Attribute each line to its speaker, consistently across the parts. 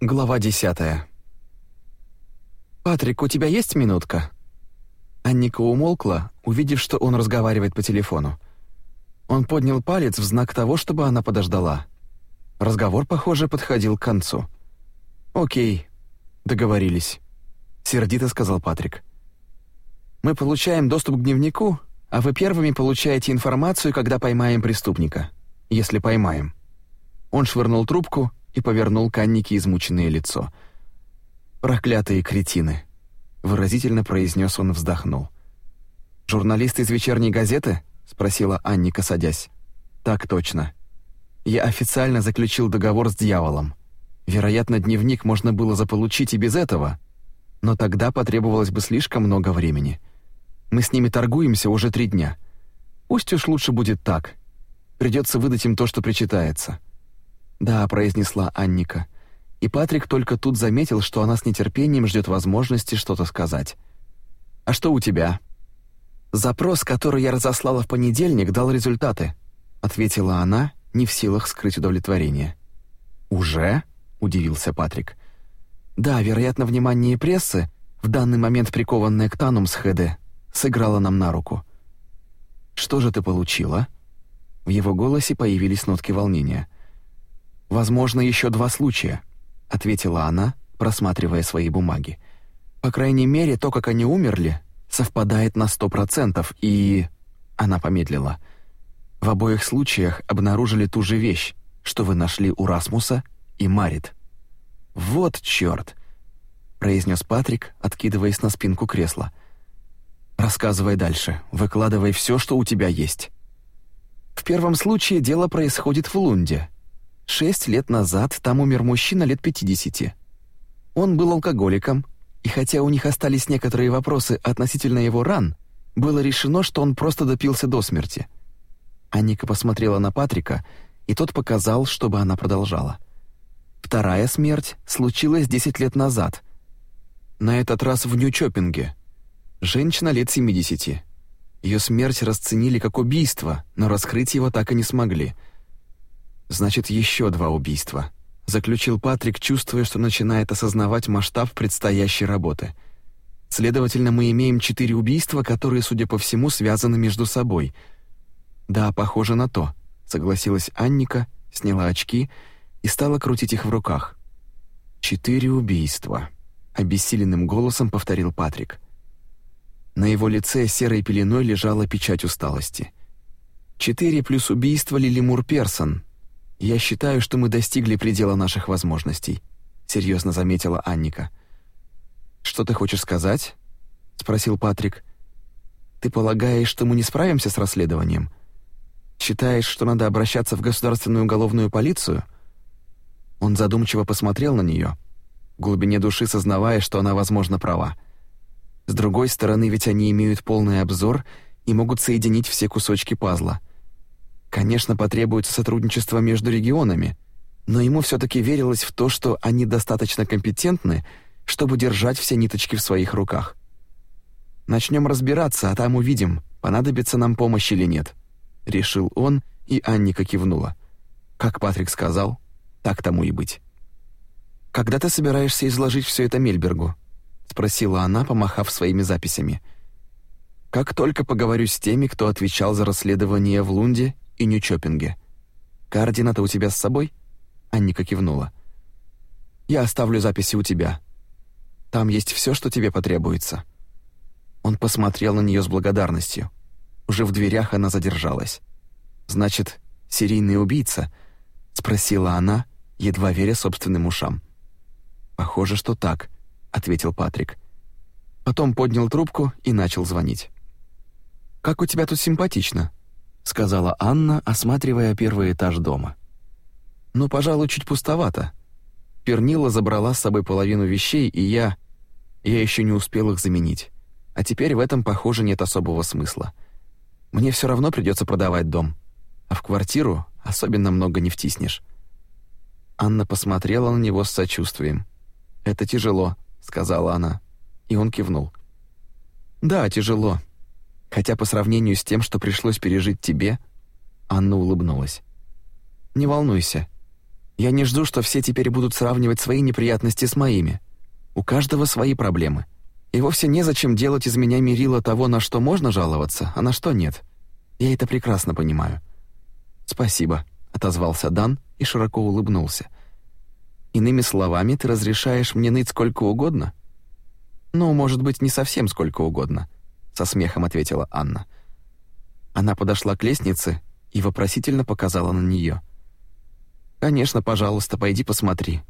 Speaker 1: Глава десятая. «Патрик, у тебя есть минутка?» Анника умолкла, увидев, что он разговаривает по телефону. Он поднял палец в знак того, чтобы она подождала. Разговор, похоже, подходил к концу. «Окей, договорились», — сердито сказал Патрик. «Мы получаем доступ к дневнику, а вы первыми получаете информацию, когда поймаем преступника. Если поймаем». Он швырнул трубку и повернул к измученное лицо. «Проклятые кретины!» — выразительно произнес он вздохнул. «Журналист из вечерней газеты?» — спросила Анника, садясь. «Так точно. Я официально заключил договор с дьяволом. Вероятно, дневник можно было заполучить и без этого, но тогда потребовалось бы слишком много времени. Мы с ними торгуемся уже три дня. Пусть уж лучше будет так. Придется выдать им то, что причитается». «Да», — произнесла Анника. И Патрик только тут заметил, что она с нетерпением ждет возможности что-то сказать. «А что у тебя?» «Запрос, который я разослала в понедельник, дал результаты», — ответила она, не в силах скрыть удовлетворение. «Уже?» — удивился Патрик. «Да, вероятно, внимание прессы, в данный момент прикованное к Танум с ХД, сыграло нам на руку». «Что же ты получила?» В его голосе появились нотки волнения — «Возможно, еще два случая», — ответила она, просматривая свои бумаги. «По крайней мере, то, как они умерли, совпадает на сто процентов, и...» Она помедлила. «В обоих случаях обнаружили ту же вещь, что вы нашли у Расмуса и Марит». «Вот чёрт!» — произнес Патрик, откидываясь на спинку кресла. «Рассказывай дальше, выкладывай все, что у тебя есть». В первом случае дело происходит в Лунде, Шесть лет назад там умер мужчина лет 50. Он был алкоголиком, и хотя у них остались некоторые вопросы относительно его ран, было решено, что он просто допился до смерти. Аника посмотрела на Патрика, и тот показал, чтобы она продолжала. Вторая смерть случилась 10 лет назад. На этот раз в Нью-Чоппинге. Женщина лет 70. Ее смерть расценили как убийство, но раскрыть его так и не смогли — Значит, еще два убийства. Заключил Патрик, чувствуя, что начинает осознавать масштаб предстоящей работы. Следовательно, мы имеем четыре убийства, которые, судя по всему, связаны между собой. Да, похоже на то, согласилась Анника, сняла очки и стала крутить их в руках. Четыре убийства, обессиленным голосом повторил Патрик. На его лице серой пеленой лежала печать усталости. Четыре плюс убийство Лили Мур Персон, «Я считаю, что мы достигли предела наших возможностей», — серьезно заметила Анника. «Что ты хочешь сказать?» — спросил Патрик. «Ты полагаешь, что мы не справимся с расследованием? Считаешь, что надо обращаться в государственную уголовную полицию?» Он задумчиво посмотрел на нее, в глубине души сознавая, что она, возможно, права. С другой стороны, ведь они имеют полный обзор и могут соединить все кусочки пазла — Конечно, потребуется сотрудничество между регионами, но ему все-таки верилось в то, что они достаточно компетентны, чтобы держать все ниточки в своих руках. Начнем разбираться, а там увидим, понадобится нам помощь или нет», — решил он, и Анника кивнула. Как Патрик сказал, так тому и быть. «Когда ты собираешься изложить все это Мельбергу?» — спросила она, помахав своими записями. «Как только поговорю с теми, кто отвечал за расследование в Лунде и Нью-Чоппинге. Координаты у тебя с собой?» Анника кивнула. «Я оставлю записи у тебя. Там есть все, что тебе потребуется». Он посмотрел на нее с благодарностью. Уже в дверях она задержалась. «Значит, серийный убийца?» — спросила она, едва веря собственным ушам. «Похоже, что так», — ответил Патрик. Потом поднял трубку и начал звонить. «Как у тебя тут симпатично», сказала Анна, осматривая первый этаж дома. «Ну, пожалуй, чуть пустовато. Пернила забрала с собой половину вещей, и я... Я еще не успел их заменить. А теперь в этом, похоже, нет особого смысла. Мне все равно придется продавать дом. А в квартиру особенно много не втиснешь». Анна посмотрела на него с сочувствием. «Это тяжело», — сказала она. И он кивнул. «Да, тяжело. Хотя по сравнению с тем, что пришлось пережить тебе, Анна улыбнулась. Не волнуйся. Я не жду, что все теперь будут сравнивать свои неприятности с моими. У каждого свои проблемы. И вовсе незачем делать из меня мерило того, на что можно жаловаться, а на что нет. Я это прекрасно понимаю. Спасибо, отозвался Дан и широко улыбнулся. Иными словами, ты разрешаешь мне ныть сколько угодно? Ну, может быть, не совсем сколько угодно, со смехом ответила Анна. Она подошла к лестнице и вопросительно показала на нее. Конечно, пожалуйста, пойди посмотри.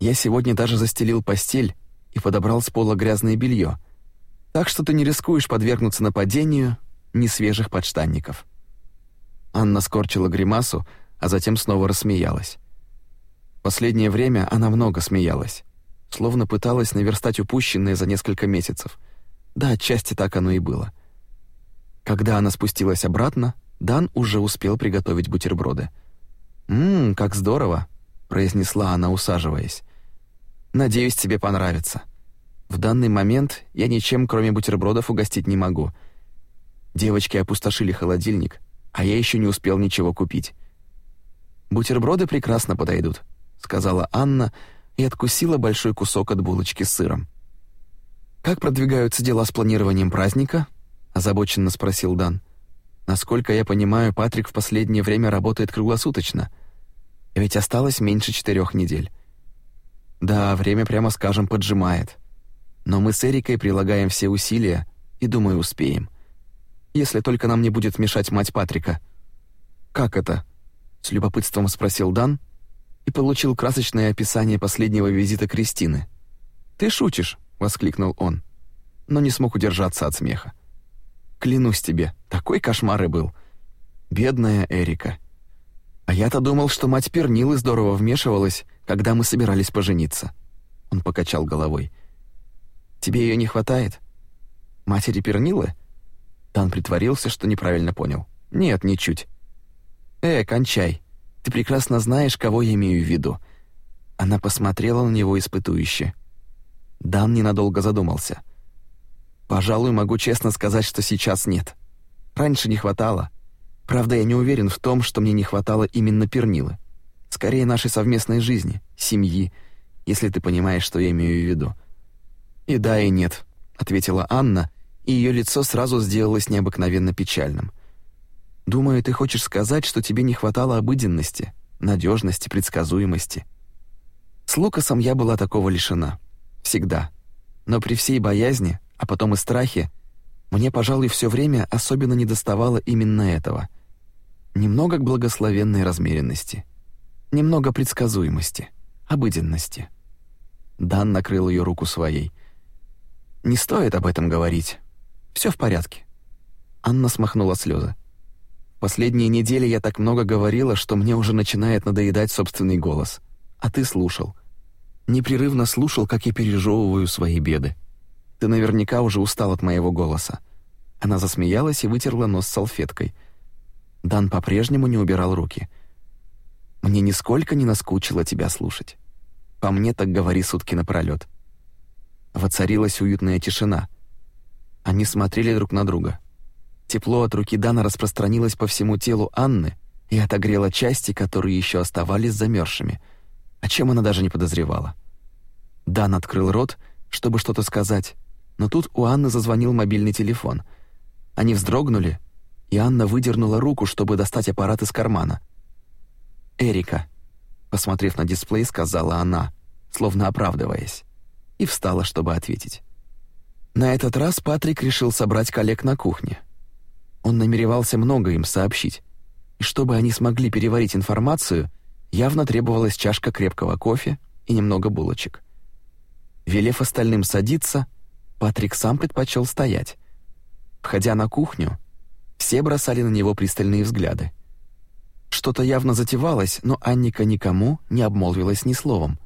Speaker 1: Я сегодня даже застелил постель и подобрал с пола грязное белье, так что ты не рискуешь подвергнуться нападению несвежих подштанников». Анна скорчила гримасу, а затем снова рассмеялась. Последнее время она много смеялась, словно пыталась наверстать упущенное за несколько месяцев. Да, отчасти так оно и было. Когда она спустилась обратно, Дан уже успел приготовить бутерброды. «Ммм, как здорово!» — произнесла она, усаживаясь. Надеюсь, тебе понравится. В данный момент я ничем, кроме бутербродов, угостить не могу. Девочки опустошили холодильник, а я еще не успел ничего купить. Бутерброды прекрасно подойдут, сказала Анна и откусила большой кусок от булочки с сыром. Как продвигаются дела с планированием праздника? озабоченно спросил Дан. Насколько я понимаю, Патрик в последнее время работает круглосуточно. Ведь осталось меньше четырех недель. Да, время, прямо скажем, поджимает. Но мы с Эрикой прилагаем все усилия и, думаю, успеем. Если только нам не будет мешать мать Патрика. Как это? с любопытством спросил Дан и получил красочное описание последнего визита Кристины. Ты шутишь, воскликнул он, но не смог удержаться от смеха. Клянусь тебе, такой кошмар и был. Бедная Эрика. А я-то думал, что мать Пернилы здорово вмешивалась когда мы собирались пожениться. Он покачал головой. Тебе ее не хватает? Матери Пернилы? Тан притворился, что неправильно понял. Нет, ничуть. Э, кончай. Ты прекрасно знаешь, кого я имею в виду. Она посмотрела на него испытующе. Дан ненадолго задумался. Пожалуй, могу честно сказать, что сейчас нет. Раньше не хватало. Правда, я не уверен в том, что мне не хватало именно Пернилы. Скорее нашей совместной жизни, семьи, если ты понимаешь, что я имею в виду. И да, и нет, ответила Анна, и ее лицо сразу сделалось необыкновенно печальным. Думаю, ты хочешь сказать, что тебе не хватало обыденности, надежности, предсказуемости. С Лукасом я была такого лишена. Всегда. Но при всей боязни, а потом и страхе, мне, пожалуй, все время особенно недоставало именно этого. Немного к благословенной размеренности немного предсказуемости, обыденности. Дан накрыл ее руку своей. Не стоит об этом говорить. Все в порядке. Анна смахнула слезы. Последние недели я так много говорила, что мне уже начинает надоедать собственный голос. А ты слушал. Непрерывно слушал, как я пережевываю свои беды. Ты наверняка уже устал от моего голоса. Она засмеялась и вытерла нос салфеткой. Дан по-прежнему не убирал руки. Мне нисколько не наскучило тебя слушать. По мне так говори сутки напролёт. Воцарилась уютная тишина. Они смотрели друг на друга. Тепло от руки Дана распространилось по всему телу Анны и отогрело части, которые еще оставались замерзшими, о чем она даже не подозревала. Дан открыл рот, чтобы что-то сказать, но тут у Анны зазвонил мобильный телефон. Они вздрогнули, и Анна выдернула руку, чтобы достать аппарат из кармана. Эрика, посмотрев на дисплей, сказала она, словно оправдываясь, и встала, чтобы ответить. На этот раз Патрик решил собрать коллег на кухне. Он намеревался много им сообщить, и чтобы они смогли переварить информацию, явно требовалась чашка крепкого кофе и немного булочек. Велев остальным садиться, Патрик сам предпочел стоять. Входя на кухню, все бросали на него пристальные взгляды. Что-то явно затевалось, но Анника никому не обмолвилась ни словом.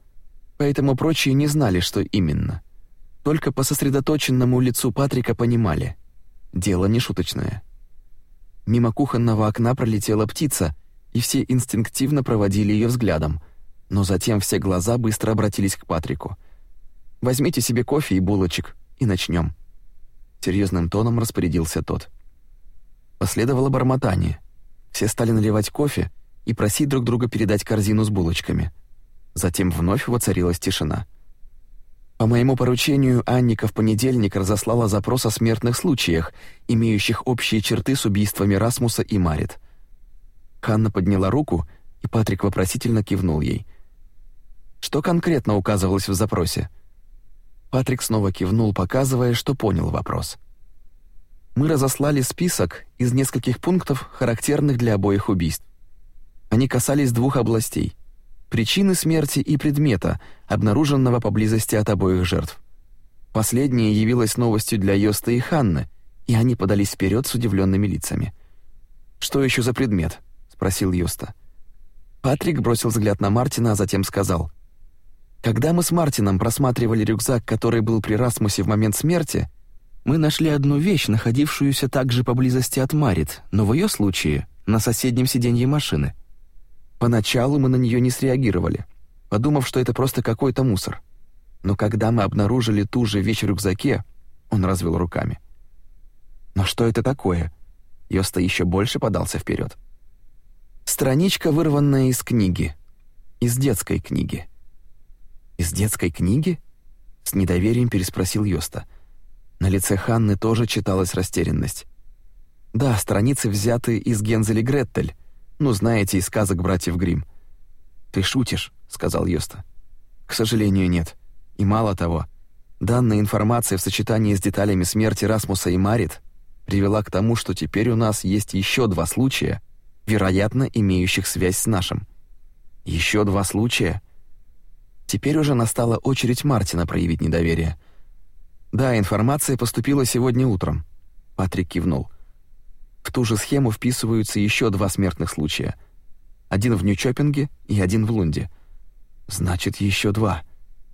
Speaker 1: Поэтому прочие не знали, что именно. Только по сосредоточенному лицу Патрика понимали. Дело не шуточное. Мимо кухонного окна пролетела птица, и все инстинктивно проводили ее взглядом, но затем все глаза быстро обратились к Патрику. «Возьмите себе кофе и булочек, и начнем. Серьезным тоном распорядился тот. Последовало бормотание — все стали наливать кофе, и просить друг друга передать корзину с булочками. Затем вновь воцарилась тишина. По моему поручению Анника в понедельник разослала запрос о смертных случаях, имеющих общие черты с убийствами Расмуса и Марит. Ханна подняла руку, и Патрик вопросительно кивнул ей. Что конкретно указывалось в запросе? Патрик снова кивнул, показывая, что понял вопрос. Мы разослали список из нескольких пунктов, характерных для обоих убийств. Они касались двух областей: причины смерти и предмета, обнаруженного поблизости от обоих жертв. Последнее явилось новостью для Йоста и Ханны, и они подались вперед с удивленными лицами. Что еще за предмет? Спросил Йоста. Патрик бросил взгляд на Мартина, а затем сказал: когда мы с Мартином просматривали рюкзак, который был при Расмусе в момент смерти, мы нашли одну вещь, находившуюся также поблизости от Марит, но в ее случае на соседнем сиденье машины. Поначалу мы на нее не среагировали, подумав, что это просто какой-то мусор. Но когда мы обнаружили ту же вещь в рюкзаке, он развел руками. Но что это такое? Йоста еще больше подался вперед. Страничка, вырванная из книги, из детской книги. Из детской книги? С недоверием переспросил Йоста. На лице Ханны тоже читалась растерянность. Да, страницы взяты из Гензель и Гретель, ну, знаете, из сказок братьев Гримм. Ты шутишь, сказал Йоста. К сожалению, нет. И мало того, данная информация в сочетании с деталями смерти Расмуса и Марит привела к тому, что теперь у нас есть еще два случая, вероятно, имеющих связь с нашим. Еще два случая? Теперь уже настала очередь Мартина проявить недоверие. Да, информация поступила сегодня утром. Патрик кивнул. В ту же схему вписываются еще два смертных случая. Один в Нью-Чоппинге и один в Лунде. Значит, еще два.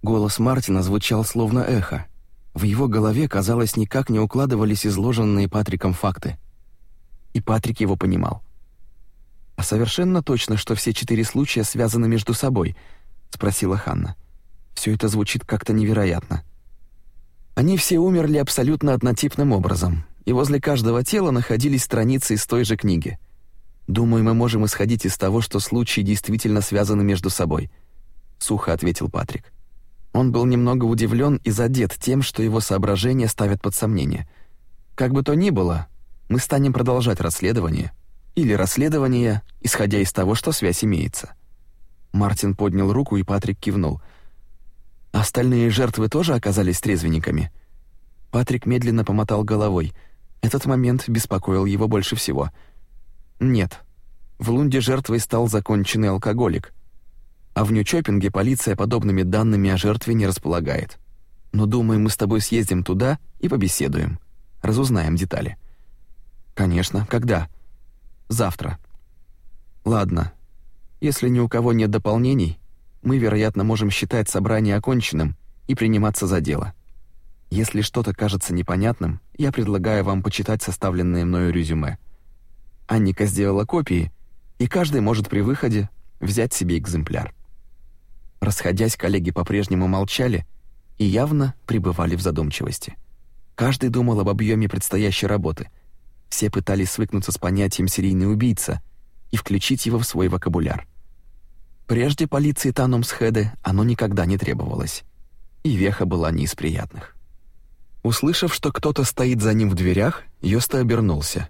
Speaker 1: Голос Мартина звучал словно эхо. В его голове, казалось, никак не укладывались изложенные Патриком факты. И Патрик его понимал. А совершенно точно, что все четыре случая связаны между собой —— спросила Ханна. Все это звучит как-то невероятно. Они все умерли абсолютно однотипным образом, и возле каждого тела находились страницы из той же книги. Думаю, мы можем исходить из того, что случаи действительно связаны между собой, сухо ответил Патрик. Он был немного удивлен и задет тем, что его соображения ставят под сомнение. Как бы то ни было, мы станем продолжать расследование или расследование, исходя из того, что связь имеется. Мартин поднял руку, и Патрик кивнул. Остальные жертвы тоже оказались трезвенниками. Патрик медленно помотал головой. Этот момент беспокоил его больше всего. Нет. В Лунде жертвой стал законченный алкоголик. А в Нью-Чоппинге полиция подобными данными о жертве не располагает. Но думаю, мы с тобой съездим туда и побеседуем. Разузнаем детали. Конечно, когда? Завтра. Ладно, если ни у кого нет дополнений, мы, вероятно, можем считать собрание оконченным и приниматься за дело. Если что-то кажется непонятным, я предлагаю вам почитать составленное мною резюме. Анника сделала копии, и каждый может при выходе взять себе экземпляр. Расходясь, коллеги по-прежнему молчали и явно пребывали в задумчивости. Каждый думал об объеме предстоящей работы. Все пытались свыкнуться с понятием серийный убийца и включить его в свой вокабуляр. Прежде полиции Танумсхеде оно никогда не требовалось, и веха была не из приятных. Услышав, что кто-то стоит за ним в дверях, Йоста обернулся.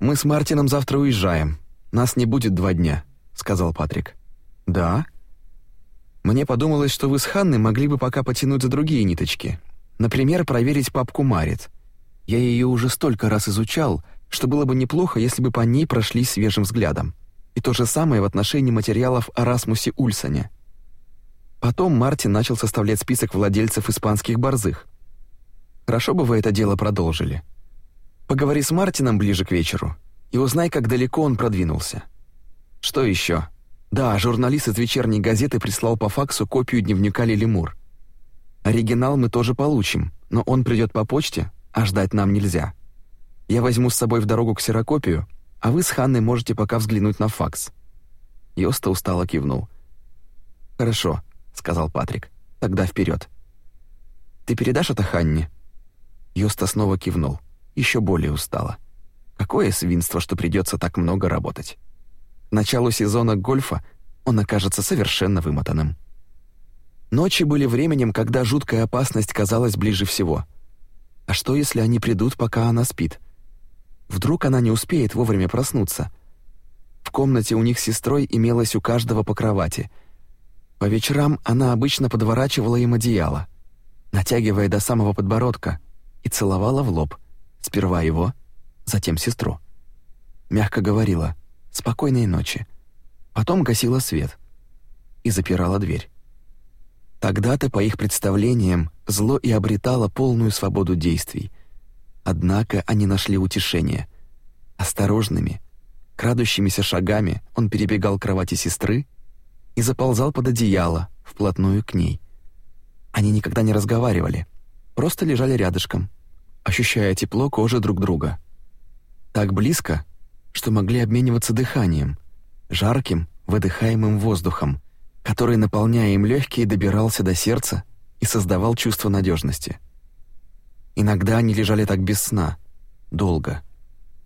Speaker 1: «Мы с Мартином завтра уезжаем. Нас не будет два дня», — сказал Патрик. «Да?» «Мне подумалось, что вы с Ханной могли бы пока потянуть за другие ниточки. Например, проверить папку Марит. Я ее уже столько раз изучал, что было бы неплохо, если бы по ней прошли свежим взглядом. И то же самое в отношении материалов о Расмусе Ульсоне. Потом Мартин начал составлять список владельцев испанских борзых. Хорошо бы вы это дело продолжили. Поговори с Мартином ближе к вечеру и узнай, как далеко он продвинулся. Что еще? Да, журналист из вечерней газеты прислал по факсу копию дневника Лилимур. Оригинал мы тоже получим, но он придет по почте, а ждать нам нельзя. Я возьму с собой в дорогу ксерокопию, а вы с Ханной можете пока взглянуть на факс». Йоста устало кивнул. «Хорошо», — сказал Патрик. «Тогда вперед. «Ты передашь это Ханне?» Йоста снова кивнул, еще более устало. «Какое свинство, что придется так много работать». К началу сезона гольфа он окажется совершенно вымотанным. Ночи были временем, когда жуткая опасность казалась ближе всего. А что, если они придут, пока она спит? Вдруг она не успеет вовремя проснуться? В комнате у них с сестрой имелось у каждого по кровати. По вечерам она обычно подворачивала им одеяло, натягивая до самого подбородка, и целовала в лоб. Сперва его, затем сестру. Мягко говорила «Спокойной ночи». Потом гасила свет и запирала дверь. Тогда-то, по их представлениям, зло и обретало полную свободу действий. Однако они нашли утешение. Осторожными, крадущимися шагами он перебегал к кровати сестры и заползал под одеяло, вплотную к ней. Они никогда не разговаривали, просто лежали рядышком, ощущая тепло кожи друг друга. Так близко, что могли обмениваться дыханием, жарким, выдыхаемым воздухом, который, наполняя им легкие, добирался до сердца и создавал чувство надежности. Иногда они лежали так без сна, долго.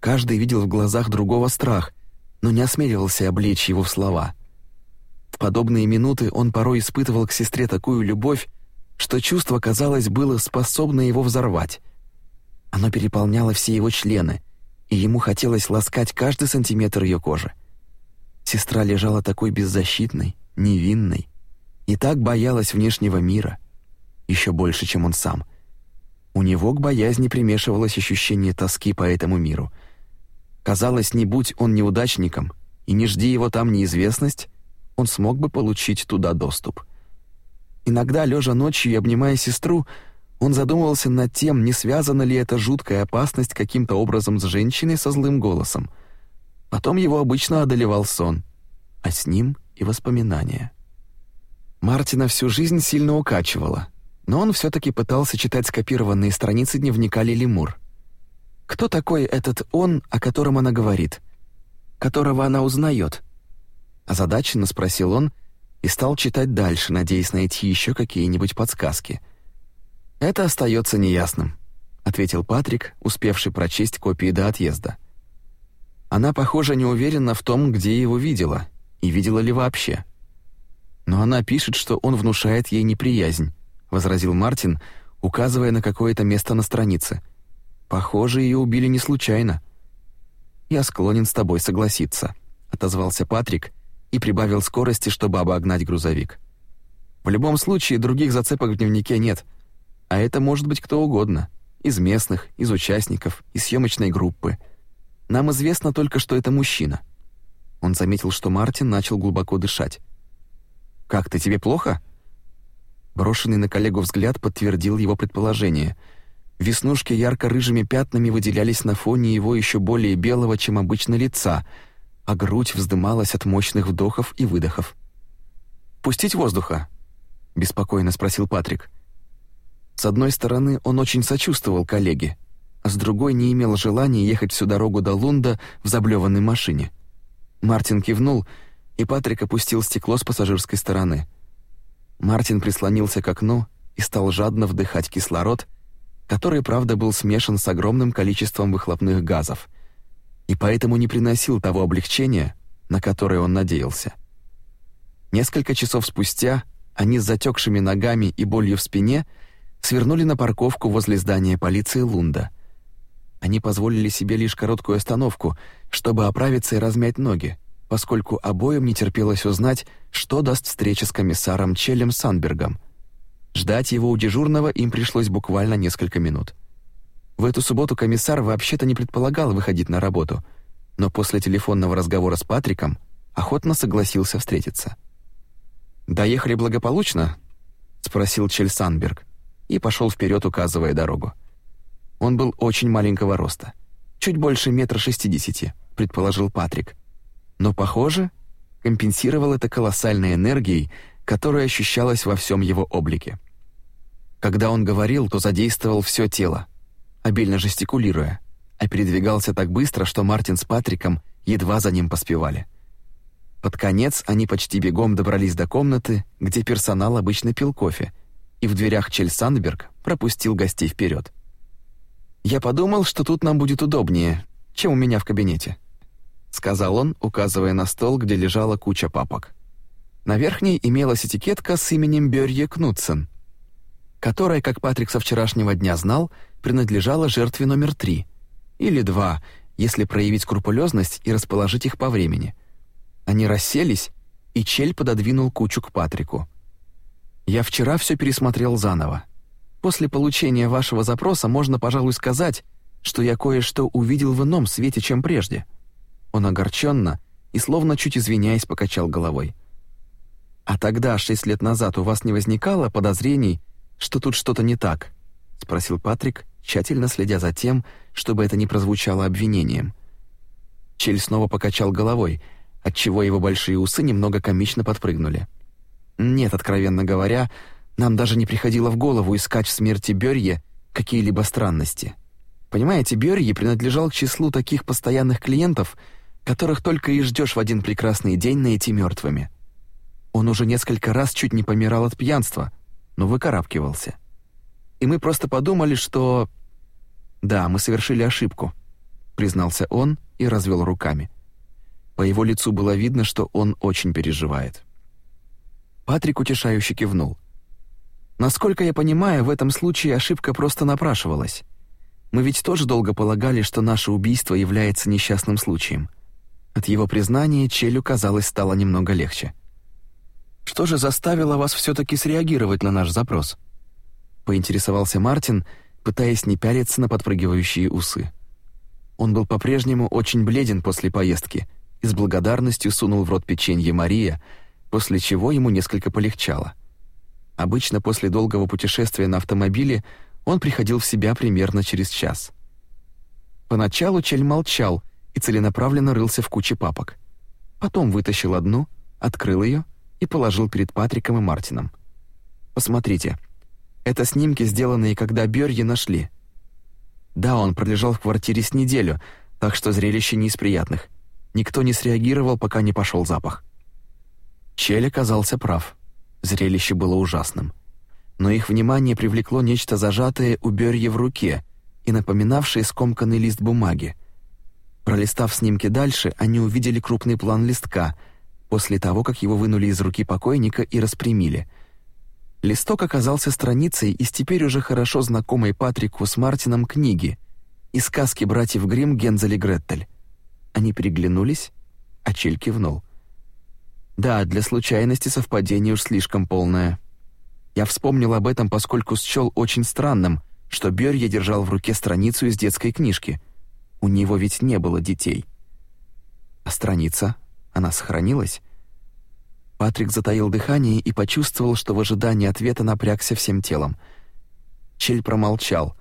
Speaker 1: Каждый видел в глазах другого страх, но не осмеливался облечь его в слова. В подобные минуты он порой испытывал к сестре такую любовь, что чувство, казалось, было способно его взорвать. Оно переполняло все его члены, и ему хотелось ласкать каждый сантиметр ее кожи. Сестра лежала такой беззащитной, невинной, и так боялась внешнего мира, еще больше, чем он сам. У него к боязни примешивалось ощущение тоски по этому миру. Казалось, не будь он неудачником, и не жди его там неизвестность, он смог бы получить туда доступ. Иногда, лежа ночью и обнимая сестру, он задумывался над тем, не связана ли эта жуткая опасность каким-то образом с женщиной со злым голосом. Потом его обычно одолевал сон, а с ним и воспоминания. Мартина всю жизнь сильно укачивало, но он все-таки пытался читать скопированные страницы дневника Лили Мур. Кто такой этот «он», о котором она говорит? Которого она узнает? Озадаченно спросил он и стал читать дальше, надеясь найти еще какие-нибудь подсказки. «Это остается неясным», — ответил Патрик, успевший прочесть копии до отъезда. Она, похоже, не уверена в том, где его видела, и видела ли вообще. Но она пишет, что он внушает ей неприязнь, возразил Мартин, указывая на какое-то место на странице. Похоже, ее убили не случайно. Я склонен с тобой согласиться, отозвался Патрик и прибавил скорости, чтобы обогнать грузовик. В любом случае других зацепок в дневнике нет, а это может быть кто угодно, из местных, из участников, из съемочной группы. Нам известно только, что это мужчина. Он заметил, что Мартин начал глубоко дышать. «Как ты, тебе плохо?» Брошенный на коллегу взгляд подтвердил его предположение. Веснушки ярко-рыжими пятнами выделялись на фоне его еще более белого, чем обычно, лица, а грудь вздымалась от мощных вдохов и выдохов. «Пустить воздуха?» — беспокойно спросил Патрик. С одной стороны, он очень сочувствовал коллеге, а с другой не имел желания ехать всю дорогу до Лунда в заблеванной машине. Мартин кивнул, и Патрик опустил стекло с пассажирской стороны. Мартин прислонился к окну и стал жадно вдыхать кислород, который, правда, был смешан с огромным количеством выхлопных газов, и поэтому не приносил того облегчения, на которое он надеялся. Несколько часов спустя они с затекшими ногами и болью в спине свернули на парковку возле здания полиции Лунда. Они позволили себе лишь короткую остановку, чтобы оправиться и размять ноги, поскольку обоим не терпелось узнать, что даст встреча с комиссаром Челем Санбергом. Ждать его у дежурного им пришлось буквально несколько минут. В эту субботу комиссар вообще-то не предполагал выходить на работу, но после телефонного разговора с Патриком охотно согласился встретиться. «Доехали благополучно?» — спросил Чель Санберг и пошел вперед, указывая дорогу. Он был очень маленького роста, чуть больше метра шестидесяти, предположил Патрик. Но, похоже, компенсировал это колоссальной энергией, которая ощущалась во всем его облике. Когда он говорил, то задействовал все тело, обильно жестикулируя, а передвигался так быстро, что Мартин с Патриком едва за ним поспевали. Под конец они почти бегом добрались до комнаты, где персонал обычно пил кофе, и в дверях Чель Сандберг пропустил гостей вперед. «Я подумал, что тут нам будет удобнее, чем у меня в кабинете», сказал он, указывая на стол, где лежала куча папок. На верхней имелась этикетка с именем Бёрье Кнутсен, которая, как Патрик со вчерашнего дня знал, принадлежала жертве номер три или два, если проявить скрупулезность и расположить их по времени. Они расселись, и Чель пододвинул кучу к Патрику. «Я вчера все пересмотрел заново. После получения вашего запроса можно, пожалуй, сказать, что я кое-что увидел в ином свете, чем прежде». Он огорченно и, словно чуть извиняясь, покачал головой. «А тогда, шесть лет назад, у вас не возникало подозрений, что тут что-то не так?» — спросил Патрик, тщательно следя за тем, чтобы это не прозвучало обвинением. Чель снова покачал головой, отчего его большие усы немного комично подпрыгнули. «Нет, откровенно говоря, нам даже не приходило в голову искать в смерти Бёрье какие-либо странности. Понимаете, Бёрье принадлежал к числу таких постоянных клиентов, которых только и ждешь в один прекрасный день найти мертвыми. Он уже несколько раз чуть не помирал от пьянства, но выкарабкивался. И мы просто подумали, что... Да, мы совершили ошибку, признался он и развел руками. По его лицу было видно, что он очень переживает. Патрик утешающе кивнул. Насколько я понимаю, в этом случае ошибка просто напрашивалась. Мы ведь тоже долго полагали, что наше убийство является несчастным случаем. От его признания Челю, казалось, стало немного легче. Что же заставило вас все таки среагировать на наш запрос? поинтересовался Мартин, пытаясь не пялиться на подпрыгивающие усы. Он был по-прежнему очень бледен после поездки и с благодарностью сунул в рот печенье Мария, после чего ему несколько полегчало. Обычно после долгого путешествия на автомобиле он приходил в себя примерно через час. Поначалу Чель молчал и целенаправленно рылся в куче папок. Потом вытащил одну, открыл ее и положил перед Патриком и Мартином. «Посмотрите. Это снимки, сделанные, когда Бёрье нашли. Да, он пролежал в квартире с неделю, так что зрелище не из приятных. Никто не среагировал, пока не пошел запах». Чель оказался прав. Зрелище было ужасным. Но их внимание привлекло нечто зажатое у Бёрье в руке и напоминавшее скомканный лист бумаги. Пролистав снимки дальше, они увидели крупный план листка после того, как его вынули из руки покойника и распрямили. Листок оказался страницей из теперь уже хорошо знакомой Патрику с Мартином книги из сказки братьев Гримм Гензель и Гретель. Они переглянулись, а Чель кивнул. Да, для случайности совпадение уж слишком полное. Я вспомнил об этом, поскольку счел очень странным, что Бёрье держал в руке страницу из детской книжки. У него ведь не было детей. А страница, она сохранилась? Патрик затаил дыхание и почувствовал, что в ожидании ответа напрягся всем телом. Чель промолчал,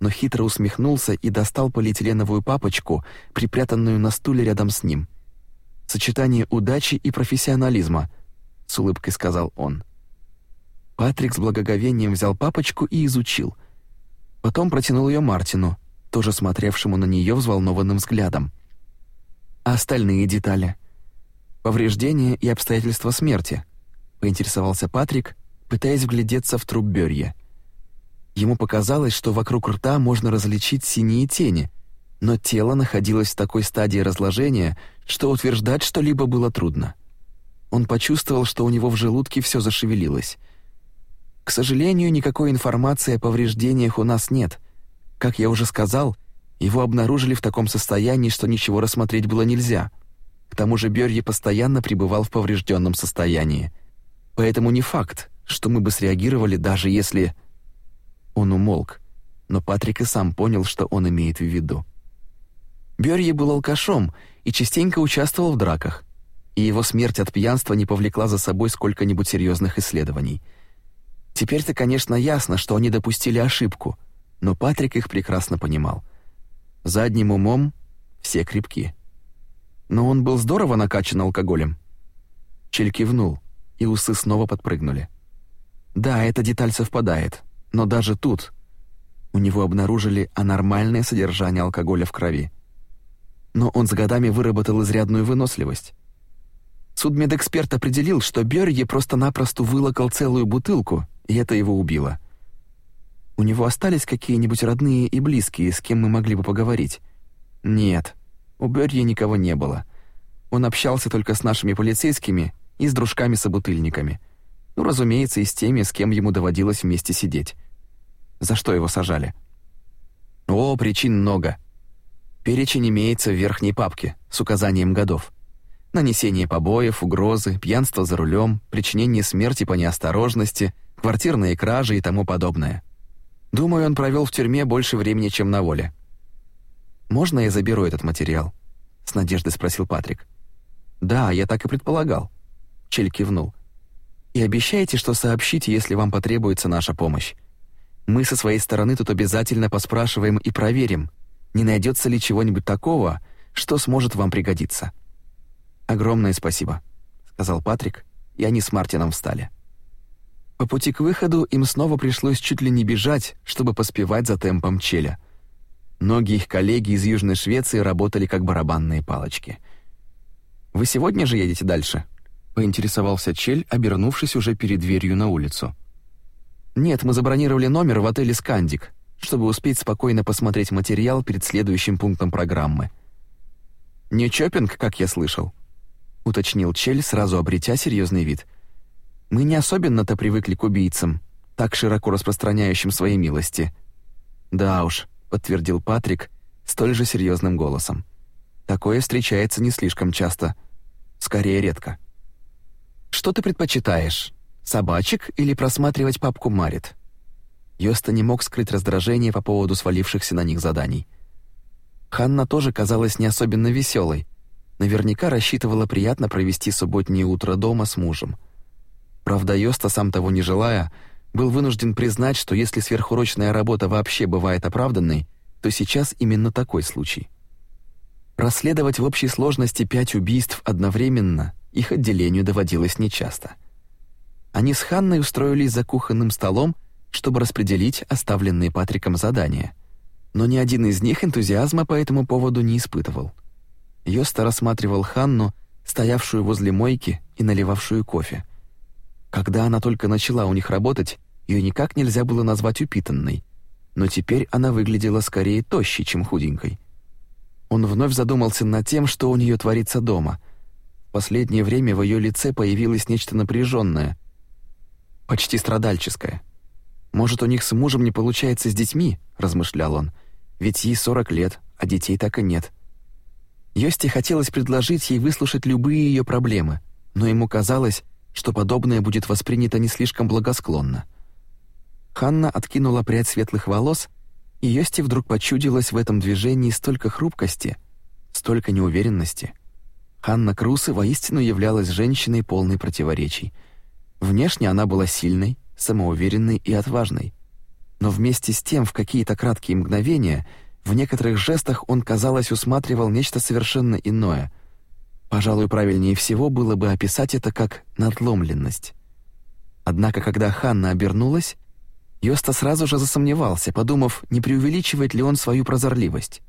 Speaker 1: но хитро усмехнулся и достал полиэтиленовую папочку, припрятанную на стуле рядом с ним — сочетание удачи и профессионализма», — с улыбкой сказал он. Патрик с благоговением взял папочку и изучил. Потом протянул ее Мартину, тоже смотревшему на нее взволнованным взглядом. «А остальные детали?» «Повреждения и обстоятельства смерти», — поинтересовался Патрик, пытаясь вглядеться в труп Бёрье. Ему показалось, что вокруг рта можно различить синие тени — но тело находилось в такой стадии разложения, что утверждать что-либо было трудно. Он почувствовал, что у него в желудке все зашевелилось. К сожалению, никакой информации о повреждениях у нас нет. Как я уже сказал, его обнаружили в таком состоянии, что ничего рассмотреть было нельзя. К тому же Бёрье постоянно пребывал в поврежденном состоянии. Поэтому не факт, что мы бы среагировали, даже если... Он умолк, но Патрик и сам понял, что он имеет в виду. Бёрье был алкашом и частенько участвовал в драках, и его смерть от пьянства не повлекла за собой сколько-нибудь серьезных исследований. Теперь-то, конечно, ясно, что они допустили ошибку, но Патрик их прекрасно понимал. Задним умом все крепки. Но он был здорово накачан алкоголем. Чель кивнул, и усы снова подпрыгнули. Да, эта деталь совпадает, но даже тут у него обнаружили анормальное содержание алкоголя в крови но он с годами выработал изрядную выносливость. Судмедэксперт определил, что Бёрье просто-напросто вылокал целую бутылку, и это его убило. У него остались какие-нибудь родные и близкие, с кем мы могли бы поговорить? Нет, у Бёрье никого не было. Он общался только с нашими полицейскими и с дружками-собутыльниками. Ну, разумеется, и с теми, с кем ему доводилось вместе сидеть. За что его сажали? О, причин много. Перечень имеется в верхней папке с указанием годов. Нанесение побоев, угрозы, пьянство за рулем, причинение смерти по неосторожности, квартирные кражи и тому подобное. Думаю, он провел в тюрьме больше времени, чем на воле. «Можно я заберу этот материал?» — с надеждой спросил Патрик. «Да, я так и предполагал». Чель кивнул. «И обещайте, что сообщите, если вам потребуется наша помощь. Мы со своей стороны тут обязательно поспрашиваем и проверим, не найдется ли чего-нибудь такого, что сможет вам пригодиться». «Огромное спасибо», — сказал Патрик, и они с Мартином встали. По пути к выходу им снова пришлось чуть ли не бежать, чтобы поспевать за темпом Челя. Ноги их коллеги из Южной Швеции работали как барабанные палочки. «Вы сегодня же едете дальше?» — поинтересовался Чель, обернувшись уже перед дверью на улицу. «Нет, мы забронировали номер в отеле «Скандик», чтобы успеть спокойно посмотреть материал перед следующим пунктом программы. «Не чопинг, как я слышал?» — уточнил Чель, сразу обретя серьезный вид. «Мы не особенно-то привыкли к убийцам, так широко распространяющим свои милости». «Да уж», — подтвердил Патрик столь же серьезным голосом. «Такое встречается не слишком часто. Скорее, редко». «Что ты предпочитаешь, собачек или просматривать папку Марит?» Йоста не мог скрыть раздражение по поводу свалившихся на них заданий. Ханна тоже казалась не особенно веселой, Наверняка рассчитывала приятно провести субботнее утро дома с мужем. Правда, Йоста, сам того не желая, был вынужден признать, что если сверхурочная работа вообще бывает оправданной, то сейчас именно такой случай. Расследовать в общей сложности пять убийств одновременно их отделению доводилось нечасто. Они с Ханной устроились за кухонным столом, чтобы распределить оставленные Патриком задания. Но ни один из них энтузиазма по этому поводу не испытывал. Йоста рассматривал Ханну, стоявшую возле мойки и наливавшую кофе. Когда она только начала у них работать, ее никак нельзя было назвать упитанной, но теперь она выглядела скорее тощей, чем худенькой. Он вновь задумался над тем, что у нее творится дома. В последнее время в ее лице появилось нечто напряженное, почти страдальческое. «Может, у них с мужем не получается с детьми?» — размышлял он. «Ведь ей сорок лет, а детей так и нет». Йости хотелось предложить ей выслушать любые ее проблемы, но ему казалось, что подобное будет воспринято не слишком благосклонно. Ханна откинула прядь светлых волос, и Йости вдруг почудилось в этом движении столько хрупкости, столько неуверенности. Ханна Крусы воистину являлась женщиной полной противоречий. Внешне она была сильной, самоуверенной и отважной. Но вместе с тем в какие-то краткие мгновения — в некоторых жестах он, казалось, усматривал нечто совершенно иное. Пожалуй, правильнее всего было бы описать это как надломленность. Однако, когда Ханна обернулась, Йоста сразу же засомневался, подумав, не преувеличивает ли он свою прозорливость.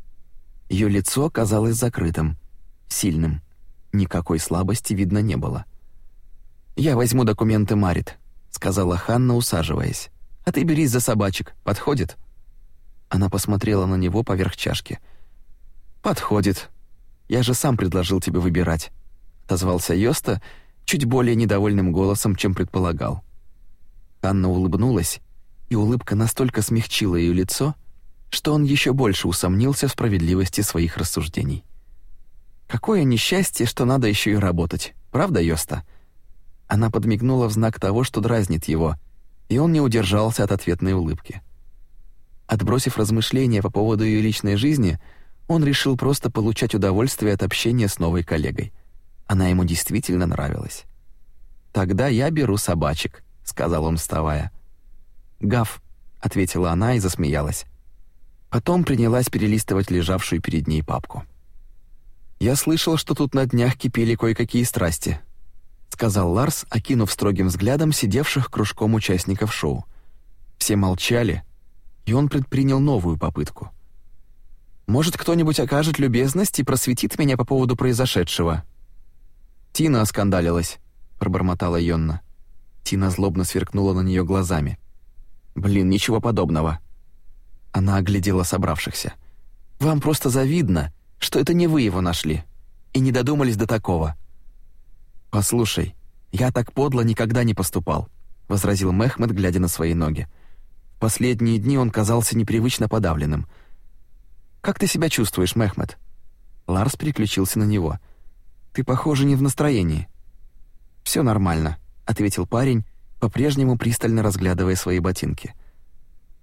Speaker 1: Ее лицо казалось закрытым, сильным. Никакой слабости видно не было. «Я возьму документы Марит», — сказала Ханна, усаживаясь. «А ты берись за собачек. Подходит?» Она посмотрела на него поверх чашки. «Подходит. Я же сам предложил тебе выбирать», — отозвался Йоста чуть более недовольным голосом, чем предполагал. Анна улыбнулась, и улыбка настолько смягчила ее лицо, что он еще больше усомнился в справедливости своих рассуждений. «Какое несчастье, что надо еще и работать, правда, Йоста?» Она подмигнула в знак того, что дразнит его, и он не удержался от ответной улыбки. Отбросив размышления по поводу ее личной жизни, он решил просто получать удовольствие от общения с новой коллегой. Она ему действительно нравилась. «Тогда я беру собачек», — сказал он, вставая. «Гав», — ответила она и засмеялась. Потом принялась перелистывать лежавшую перед ней папку. «Я слышал, что тут на днях кипели кое-какие страсти», — сказал Ларс, окинув строгим взглядом сидевших кружком участников шоу. Все молчали, и он предпринял новую попытку. «Может, кто-нибудь окажет любезность и просветит меня по поводу произошедшего?» «Тина оскандалилась», — пробормотала Йонна. Тина злобно сверкнула на нее глазами. «Блин, ничего подобного». Она оглядела собравшихся. «Вам просто завидно, что это не вы его нашли. и не додумались до такого». «Послушай, я так подло никогда не поступал», — возразил Мехмед, глядя на свои ноги. В последние дни он казался непривычно подавленным. «Как ты себя чувствуешь, Мехмед?» Ларс переключился на него. «Ты, похоже, не в настроении». «Все нормально», — ответил парень, по-прежнему пристально разглядывая свои ботинки.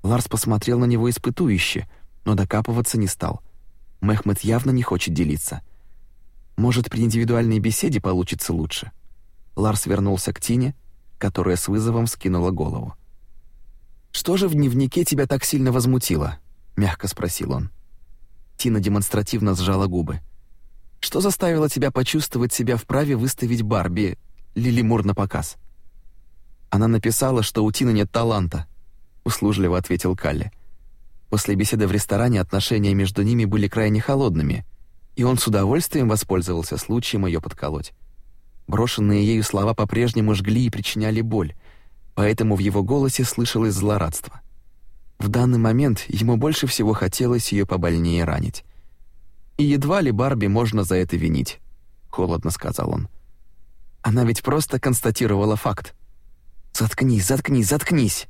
Speaker 1: Ларс посмотрел на него испытующе, но докапываться не стал. Мехмед явно не хочет делиться. Может, при индивидуальной беседе получится лучше. Ларс вернулся к Тине, которая с вызовом скинула голову. «Что же в дневнике тебя так сильно возмутило?» — мягко спросил он. Тина демонстративно сжала губы. «Что заставило тебя почувствовать себя вправе выставить Барби, Лили Мур на показ?» «Она написала, что у Тины нет таланта», — услужливо ответил Калли. После беседы в ресторане отношения между ними были крайне холодными, и он с удовольствием воспользовался случаем ее подколоть. Брошенные ею слова по-прежнему жгли и причиняли боль, поэтому в его голосе слышалось злорадство. В данный момент ему больше всего хотелось ее побольнее ранить. «И едва ли Барби можно за это винить», — холодно сказал он. «Она ведь просто констатировала факт». «Заткнись, заткнись, заткнись!»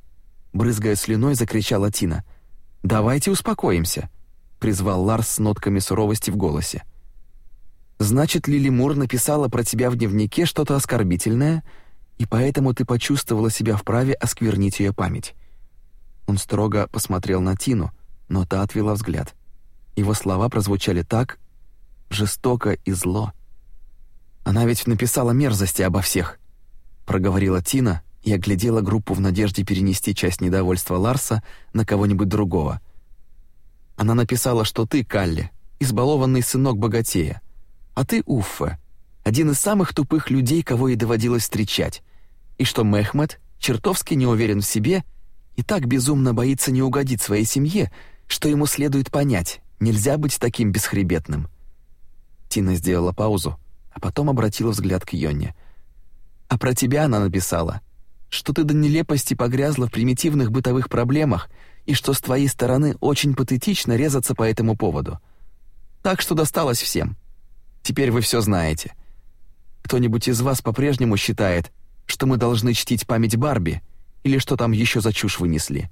Speaker 1: Брызгая слюной, закричала Тина. «Давайте успокоимся», — призвал Ларс с нотками суровости в голосе. «Значит, Лили Мур написала про тебя в дневнике что-то оскорбительное, и поэтому ты почувствовала себя вправе осквернить ее память. Он строго посмотрел на Тину, но та отвела взгляд. Его слова прозвучали так жестоко и зло. «Она ведь написала мерзости обо всех», — проговорила Тина и оглядела группу в надежде перенести часть недовольства Ларса на кого-нибудь другого. «Она написала, что ты, Калли, избалованный сынок богатея, а ты, Уффе, один из самых тупых людей, кого ей доводилось встречать, и что Мехмед чертовски не уверен в себе — и так безумно боится не угодить своей семье, что ему следует понять, нельзя быть таким бесхребетным. Тина сделала паузу, а потом обратила взгляд к Йонне. «А про тебя она написала, что ты до нелепости погрязла в примитивных бытовых проблемах и что с твоей стороны очень патетично резаться по этому поводу. Так что досталось всем. Теперь вы все знаете. Кто-нибудь из вас по-прежнему считает, что мы должны чтить память Барби или что там еще за чушь вынесли.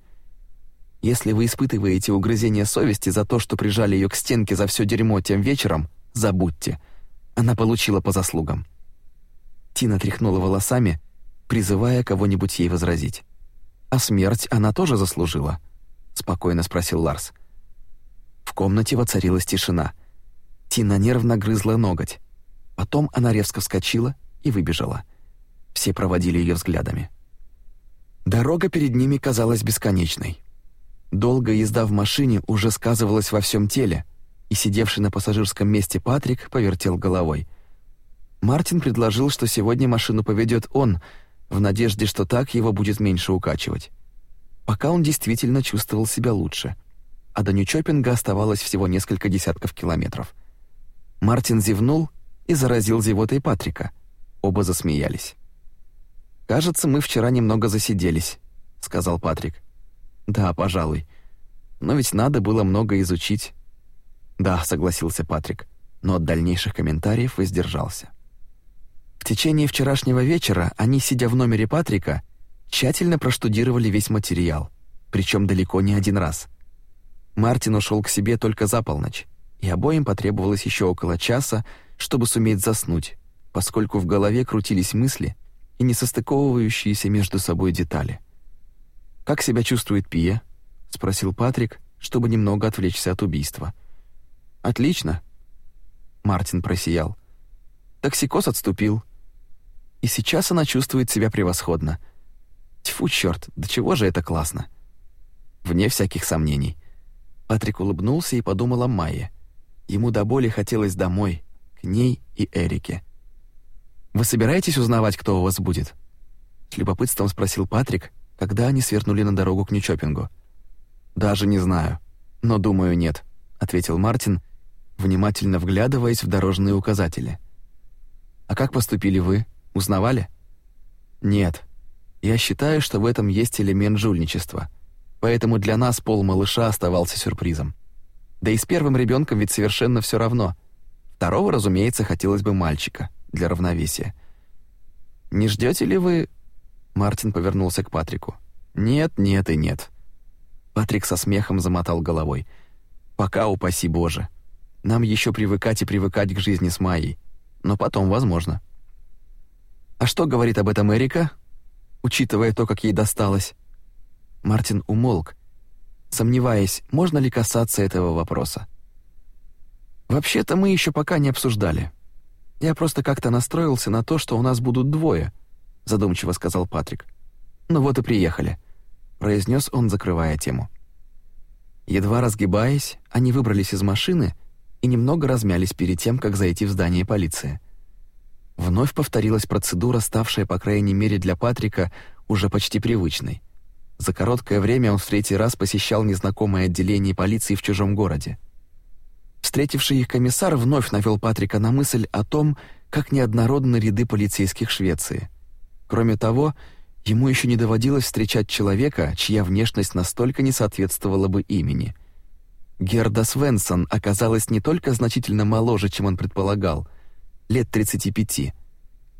Speaker 1: Если вы испытываете угрызение совести за то, что прижали ее к стенке за все дерьмо тем вечером, забудьте. Она получила по заслугам. Тина тряхнула волосами, призывая кого-нибудь ей возразить. «А смерть она тоже заслужила?» — спокойно спросил Ларс. В комнате воцарилась тишина. Тина нервно грызла ноготь. Потом она резко вскочила и выбежала. Все проводили ее взглядами. Дорога перед ними казалась бесконечной. Долгая езда в машине уже сказывалась во всем теле, и сидевший на пассажирском месте Патрик повертел головой. Мартин предложил, что сегодня машину поведет он, в надежде, что так его будет меньше укачивать. Пока он действительно чувствовал себя лучше, а до Нью-Чоппинга оставалось всего несколько десятков километров. Мартин зевнул и заразил зевотой Патрика. Оба засмеялись. «Кажется, мы вчера немного засиделись», — сказал Патрик. «Да, пожалуй. Но ведь надо было много изучить». «Да», — согласился Патрик, но от дальнейших комментариев воздержался. В течение вчерашнего вечера они, сидя в номере Патрика, тщательно проштудировали весь материал, причем далеко не один раз. Мартин ушел к себе только за полночь, и обоим потребовалось еще около часа, чтобы суметь заснуть, поскольку в голове крутились мысли — и несостыковывающиеся между собой детали. «Как себя чувствует Пия?» — спросил Патрик, чтобы немного отвлечься от убийства. «Отлично», — Мартин просиял. Токсикоз отступил. И сейчас она чувствует себя превосходно. Тьфу, черт, до чего же это классно. Вне всяких сомнений. Патрик улыбнулся и подумал о Майе. Ему до боли хотелось домой, к ней и Эрике. «Вы собираетесь узнавать, кто у вас будет?» С любопытством спросил Патрик, когда они свернули на дорогу к Нью-Чоппингу. «Даже не знаю, но думаю, нет», — ответил Мартин, внимательно вглядываясь в дорожные указатели. «А как поступили вы? Узнавали?» «Нет. Я считаю, что в этом есть элемент жульничества, поэтому для нас пол малыша оставался сюрпризом. Да и с первым ребенком ведь совершенно все равно. Второго, разумеется, хотелось бы мальчика для равновесия. «Не ждете ли вы...» Мартин повернулся к Патрику. «Нет, нет и нет». Патрик со смехом замотал головой. «Пока, упаси Боже. Нам еще привыкать и привыкать к жизни с Майей. Но потом возможно». «А что говорит об этом Эрика, учитывая то, как ей досталось?» Мартин умолк, сомневаясь, можно ли касаться этого вопроса. «Вообще-то мы еще пока не обсуждали. Я просто как-то настроился на то, что у нас будут двое», задумчиво сказал Патрик. «Ну вот и приехали», произнес он, закрывая тему. Едва разгибаясь, они выбрались из машины и немного размялись перед тем, как зайти в здание полиции. Вновь повторилась процедура, ставшая, по крайней мере для Патрика, уже почти привычной. За короткое время он в третий раз посещал незнакомое отделение полиции в чужом городе. Встретивший их комиссар вновь навел Патрика на мысль о том, как неоднородны ряды полицейских Швеции. Кроме того, ему еще не доводилось встречать человека, чья внешность настолько не соответствовала бы имени. Герда Свенсон оказалась не только значительно моложе, чем он предполагал, лет 35,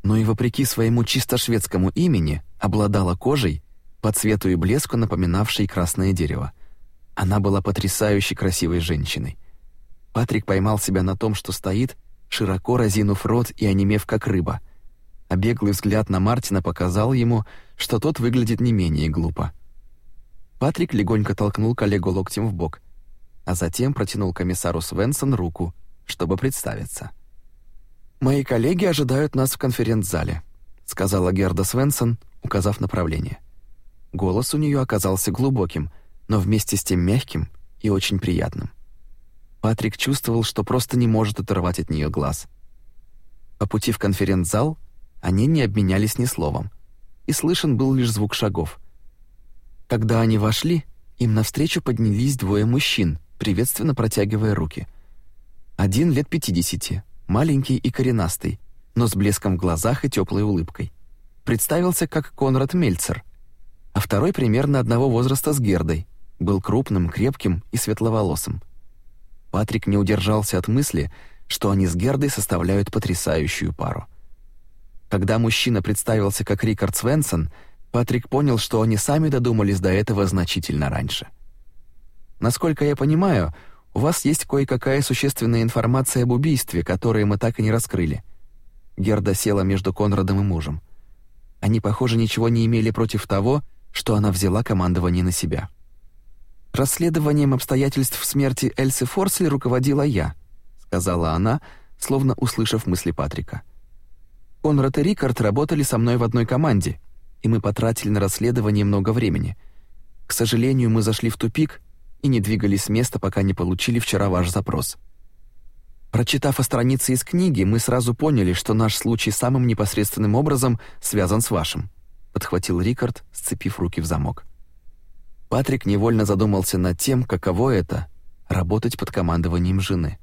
Speaker 1: но и вопреки своему чисто шведскому имени обладала кожей, по цвету и блеску напоминавшей красное дерево. Она была потрясающе красивой женщиной. Патрик поймал себя на том, что стоит, широко разинув рот и онемев как рыба. А беглый взгляд на Мартина показал ему, что тот выглядит не менее глупо. Патрик легонько толкнул коллегу локтем в бок, а затем протянул комиссару Свенсон руку, чтобы представиться. «Мои коллеги ожидают нас в конференц-зале», сказала Герда Свенсон, указав направление. Голос у нее оказался глубоким, но вместе с тем мягким и очень приятным. Патрик чувствовал, что просто не может оторвать от нее глаз. По пути в конференц-зал они не обменялись ни словом, и слышен был лишь звук шагов. Когда они вошли, им навстречу поднялись двое мужчин, приветственно протягивая руки. Один лет пятидесяти, маленький и коренастый, но с блеском в глазах и теплой улыбкой. Представился как Конрад Мельцер, а второй примерно одного возраста с Гердой, был крупным, крепким и светловолосым. Патрик не удержался от мысли, что они с Гердой составляют потрясающую пару. Когда мужчина представился как Рикард Свенсон, Патрик понял, что они сами додумались до этого значительно раньше. Насколько я понимаю, у вас есть кое-какая существенная информация об убийстве, которую мы так и не раскрыли. Герда села между Конрадом и мужем. Они, похоже, ничего не имели против того, что она взяла командование на себя. Расследованием обстоятельств смерти Эльсы Форсли руководила я, сказала она, словно услышав мысли Патрика. Конрад и Рикард работали со мной в одной команде, и мы потратили на расследование много времени. К сожалению, мы зашли в тупик и не двигались с места, пока не получили вчера ваш запрос. Прочитав о странице из книги, мы сразу поняли, что наш случай самым непосредственным образом связан с вашим подхватил Рикард, сцепив руки в замок. Патрик невольно задумался над тем, каково это работать под командованием жены.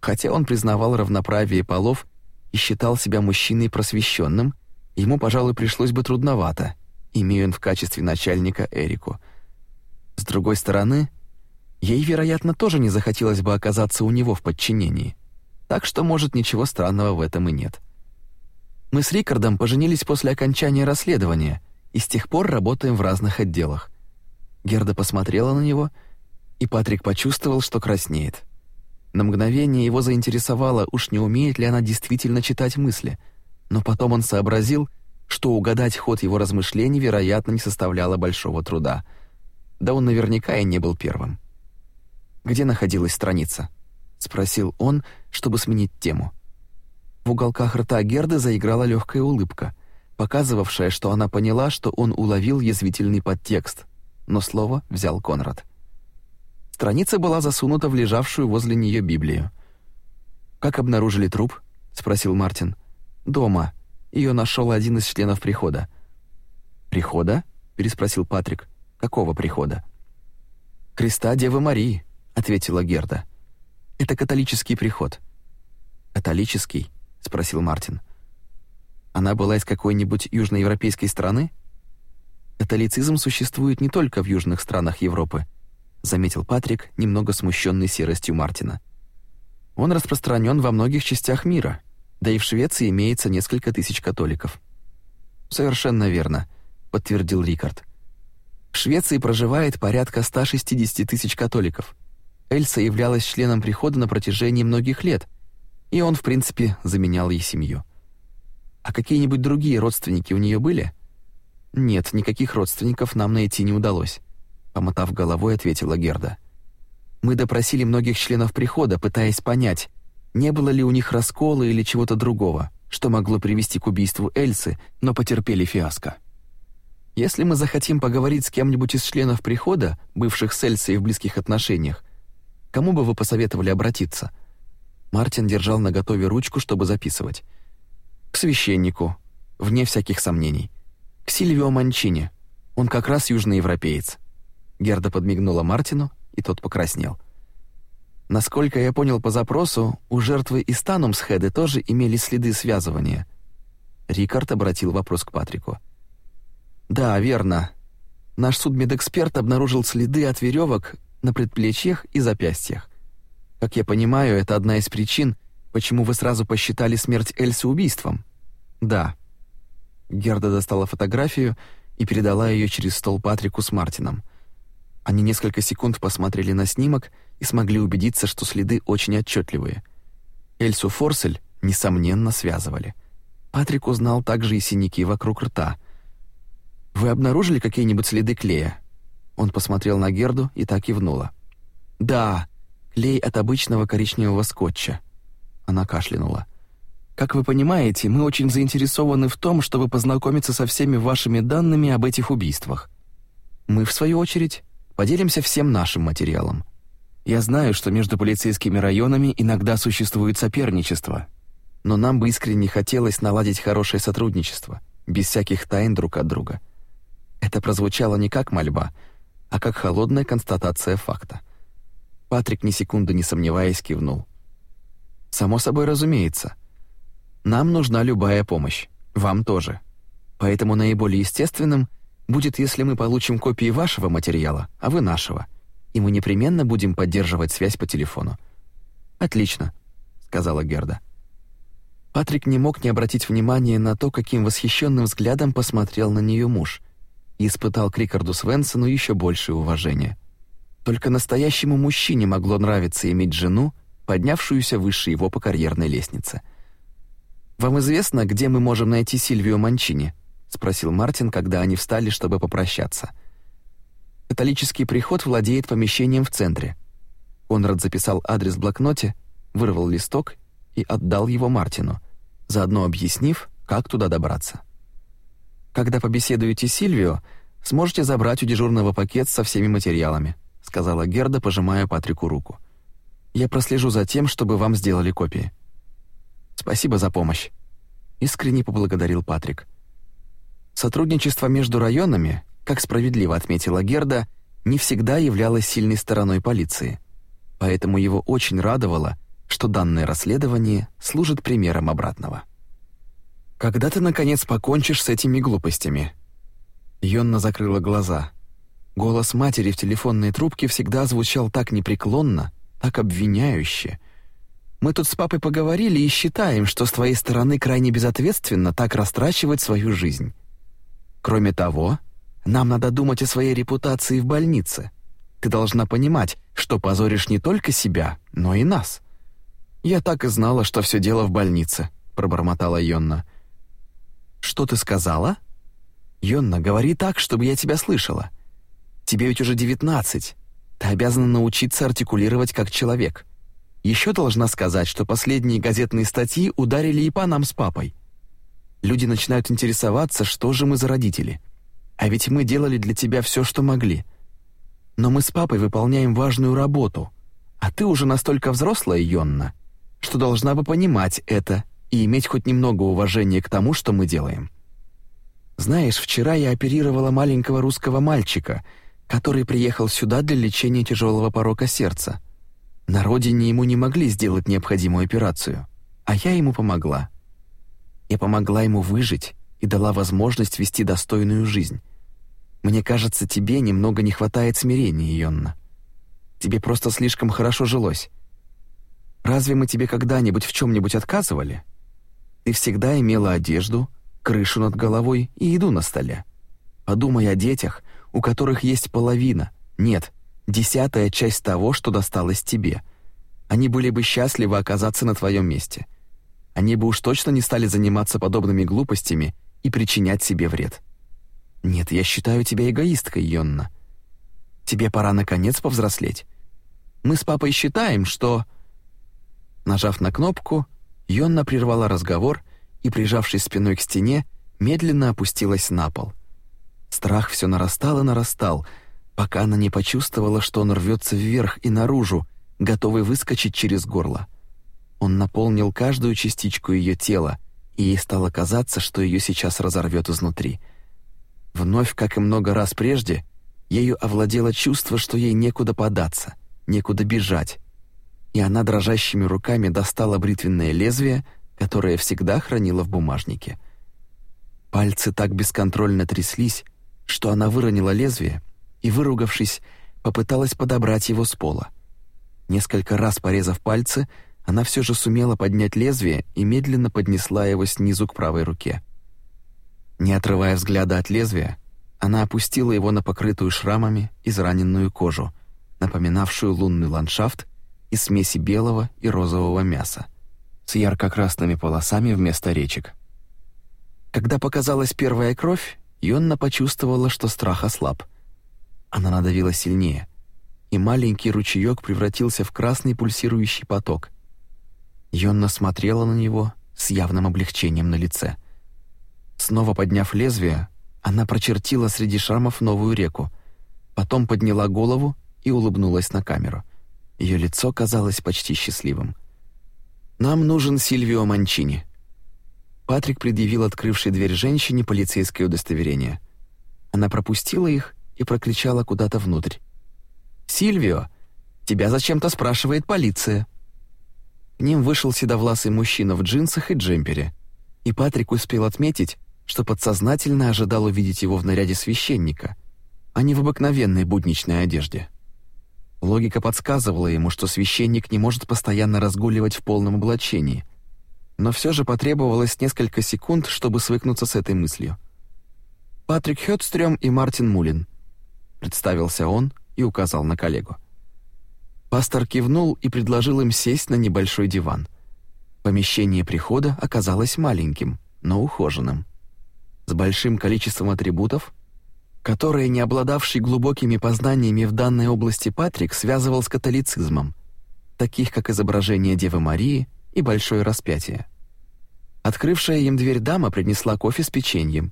Speaker 1: Хотя он признавал равноправие полов и считал себя мужчиной просвещенным, ему, пожалуй, пришлось бы трудновато, имея он в качестве начальника Эрику. С другой стороны, ей, вероятно, тоже не захотелось бы оказаться у него в подчинении. Так что, может, ничего странного в этом и нет. Мы с Рикардом поженились после окончания расследования и с тех пор работаем в разных отделах. Герда посмотрела на него, и Патрик почувствовал, что краснеет. На мгновение его заинтересовало, уж не умеет ли она действительно читать мысли, но потом он сообразил, что угадать ход его размышлений, вероятно, не составляло большого труда. Да он наверняка и не был первым. «Где находилась страница?» — спросил он, чтобы сменить тему. В уголках рта Герды заиграла легкая улыбка, показывавшая, что она поняла, что он уловил язвительный подтекст, но слово взял Конрад. Страница была засунута в лежавшую возле нее Библию. «Как обнаружили труп?» — спросил Мартин. «Дома. Ее нашел один из членов прихода». «Прихода?» — переспросил Патрик. «Какого прихода?» «Креста Девы Марии», — ответила Герда. «Это католический приход». «Католический?» спросил Мартин. Она была из какой-нибудь южноевропейской страны? Католицизм существует не только в южных странах Европы, заметил Патрик, немного смущенный серостью Мартина. Он распространен во многих частях мира, да и в Швеции имеется несколько тысяч католиков. Совершенно верно, подтвердил Рикард. В Швеции проживает порядка 160 тысяч католиков. Эльса являлась членом прихода на протяжении многих лет, и он, в принципе, заменял ей семью. А какие-нибудь другие родственники у нее были? Нет, никаких родственников нам найти не удалось, помотав головой, ответила Герда. Мы допросили многих членов прихода, пытаясь понять, не было ли у них раскола или чего-то другого, что могло привести к убийству Эльсы, но потерпели фиаско. Если мы захотим поговорить с кем-нибудь из членов прихода, бывших с Эльсой в близких отношениях, кому бы вы посоветовали обратиться? Мартин держал наготове ручку, чтобы записывать. К священнику, вне всяких сомнений. К Сильвио Манчини. Он как раз южноевропеец. Герда подмигнула Мартину, и тот покраснел. Насколько я понял по запросу, у жертвы и Станумсхеды тоже имели следы связывания. Рикард обратил вопрос к Патрику. «Да, верно. Наш судмедэксперт обнаружил следы от веревок на предплечьях и запястьях. Как я понимаю, это одна из причин, почему вы сразу посчитали смерть Эльсы убийством. Да». Герда достала фотографию и передала ее через стол Патрику с Мартином — они несколько секунд посмотрели на снимок и смогли убедиться, что следы очень отчетливые. Эльсу Форсель, несомненно, связывали. Патрик узнал также и синяки вокруг рта. «Вы обнаружили какие-нибудь следы клея?» Он посмотрел на Герду и так кивнула. «Да, клей от обычного коричневого скотча». Она кашлянула. «Как вы понимаете, мы очень заинтересованы в том, чтобы познакомиться со всеми вашими данными об этих убийствах. Мы, в свою очередь, Поделимся всем нашим материалом. Я знаю, что между полицейскими районами иногда существует соперничество, но нам бы искренне хотелось наладить хорошее сотрудничество, без всяких тайн друг от друга. Это прозвучало не как мольба, а как холодная констатация факта. Патрик ни секунды не сомневаясь кивнул. Само собой разумеется. Нам нужна любая помощь, вам тоже. Поэтому наиболее естественным — будет, если мы получим копии вашего материала, а вы нашего, и мы непременно будем поддерживать связь по телефону». «Отлично», — сказала Герда. Патрик не мог не обратить внимания на то, каким восхищенным взглядом посмотрел на нее муж, и испытал к Рикарду Свенсону еще большее уважение. Только настоящему мужчине могло нравиться иметь жену, поднявшуюся выше его по карьерной лестнице. «Вам известно, где мы можем найти Сильвию Манчини?» спросил Мартин, когда они встали, чтобы попрощаться. Католический приход владеет помещением в центре. Конрад записал адрес в блокноте, вырвал листок и отдал его Мартину, заодно объяснив, как туда добраться. Когда побеседуете с Сильвио, сможете забрать у дежурного пакет со всеми материалами, сказала Герда, пожимая Патрику руку. Я прослежу за тем, чтобы вам сделали копии. Спасибо за помощь, искренне поблагодарил Патрик. Сотрудничество между районами, как справедливо отметила Герда, не всегда являлось сильной стороной полиции. Поэтому его очень радовало, что данное расследование служит примером обратного. «Когда ты, наконец, покончишь с этими глупостями?» Йонна закрыла глаза. Голос матери в телефонной трубке всегда звучал так непреклонно, так обвиняюще. «Мы тут с папой поговорили и считаем, что с твоей стороны крайне безответственно так растрачивать свою жизнь. Кроме того, нам надо думать о своей репутации в больнице. Ты должна понимать, что позоришь не только себя, но и нас. Я так и знала, что все дело в больнице, пробормотала Йонна. Что ты сказала? Йонна, говори так, чтобы я тебя слышала. Тебе ведь уже девятнадцать. Ты обязана научиться артикулировать как человек. Еще должна сказать, что последние газетные статьи ударили и по нам с папой. Люди начинают интересоваться, что же мы за родители. А ведь мы делали для тебя все, что могли. Но мы с папой выполняем важную работу, а ты уже настолько взрослая, Йонна, что должна бы понимать это и иметь хоть немного уважения к тому, что мы делаем. Знаешь, вчера я оперировала маленького русского мальчика, который приехал сюда для лечения тяжелого порока сердца. На родине ему не могли сделать необходимую операцию, а я ему помогла. Я помогла ему выжить и дала возможность вести достойную жизнь. Мне кажется, тебе немного не хватает смирения, Йонна. Тебе просто слишком хорошо жилось. Разве мы тебе когда-нибудь в чем-нибудь отказывали? Ты всегда имела одежду, крышу над головой и еду на столе. Подумай о детях, у которых есть половина, нет, десятая часть того, что досталось тебе. Они были бы счастливы оказаться на твоем месте. Они бы уж точно не стали заниматься подобными глупостями и причинять себе вред. Нет, я считаю тебя эгоисткой, Йонна. Тебе пора наконец повзрослеть. Мы с папой считаем, что Нажав на кнопку, Йонна прервала разговор и, прижавшись спиной к стене, медленно опустилась на пол. Страх все нарастал и нарастал, пока она не почувствовала, что он рвется вверх и наружу, готовый выскочить через горло. Он наполнил каждую частичку ее тела, и ей стало казаться, что ее сейчас разорвет изнутри. Вновь, как и много раз прежде, ею овладело чувство, что ей некуда податься, некуда бежать, и она дрожащими руками достала бритвенное лезвие, которое всегда хранила в бумажнике. Пальцы так бесконтрольно тряслись, что она выронила лезвие и, выругавшись, попыталась подобрать его с пола. Несколько раз порезав пальцы, она все же сумела поднять лезвие и медленно поднесла его снизу к правой руке. Не отрывая взгляда от лезвия, она опустила его на покрытую шрамами израненную кожу, напоминавшую лунный ландшафт из смеси белого и розового мяса с ярко-красными полосами вместо речек. Когда показалась первая кровь, Йонна почувствовала, что страх ослаб. Она надавила сильнее, и маленький ручеек превратился в красный пульсирующий поток. Йонна смотрела на него с явным облегчением на лице. Снова подняв лезвие, она прочертила среди шрамов новую реку, потом подняла голову и улыбнулась на камеру — ее лицо казалось почти счастливым. «Нам нужен Сильвио Манчини». Патрик предъявил открывшей дверь женщине полицейское удостоверение. Она пропустила их и прокричала куда-то внутрь. «Сильвио, тебя зачем-то спрашивает полиция». К ним вышел седовласый мужчина в джинсах и джемпере, и Патрик успел отметить, что подсознательно ожидал увидеть его в наряде священника, а не в обыкновенной будничной одежде. Логика подсказывала ему, что священник не может постоянно разгуливать в полном облачении. Но все же потребовалось несколько секунд, чтобы свыкнуться с этой мыслью. «Патрик Хёдстрём и Мартин Мулин», — представился он и указал на коллегу. Пастор кивнул и предложил им сесть на небольшой диван. Помещение прихода оказалось маленьким, но ухоженным. С большим количеством атрибутов, которые не обладавший глубокими познаниями в данной области Патрик связывал с католицизмом, таких как изображение Девы Марии и Большое распятие. Открывшая им дверь дама принесла кофе с печеньем.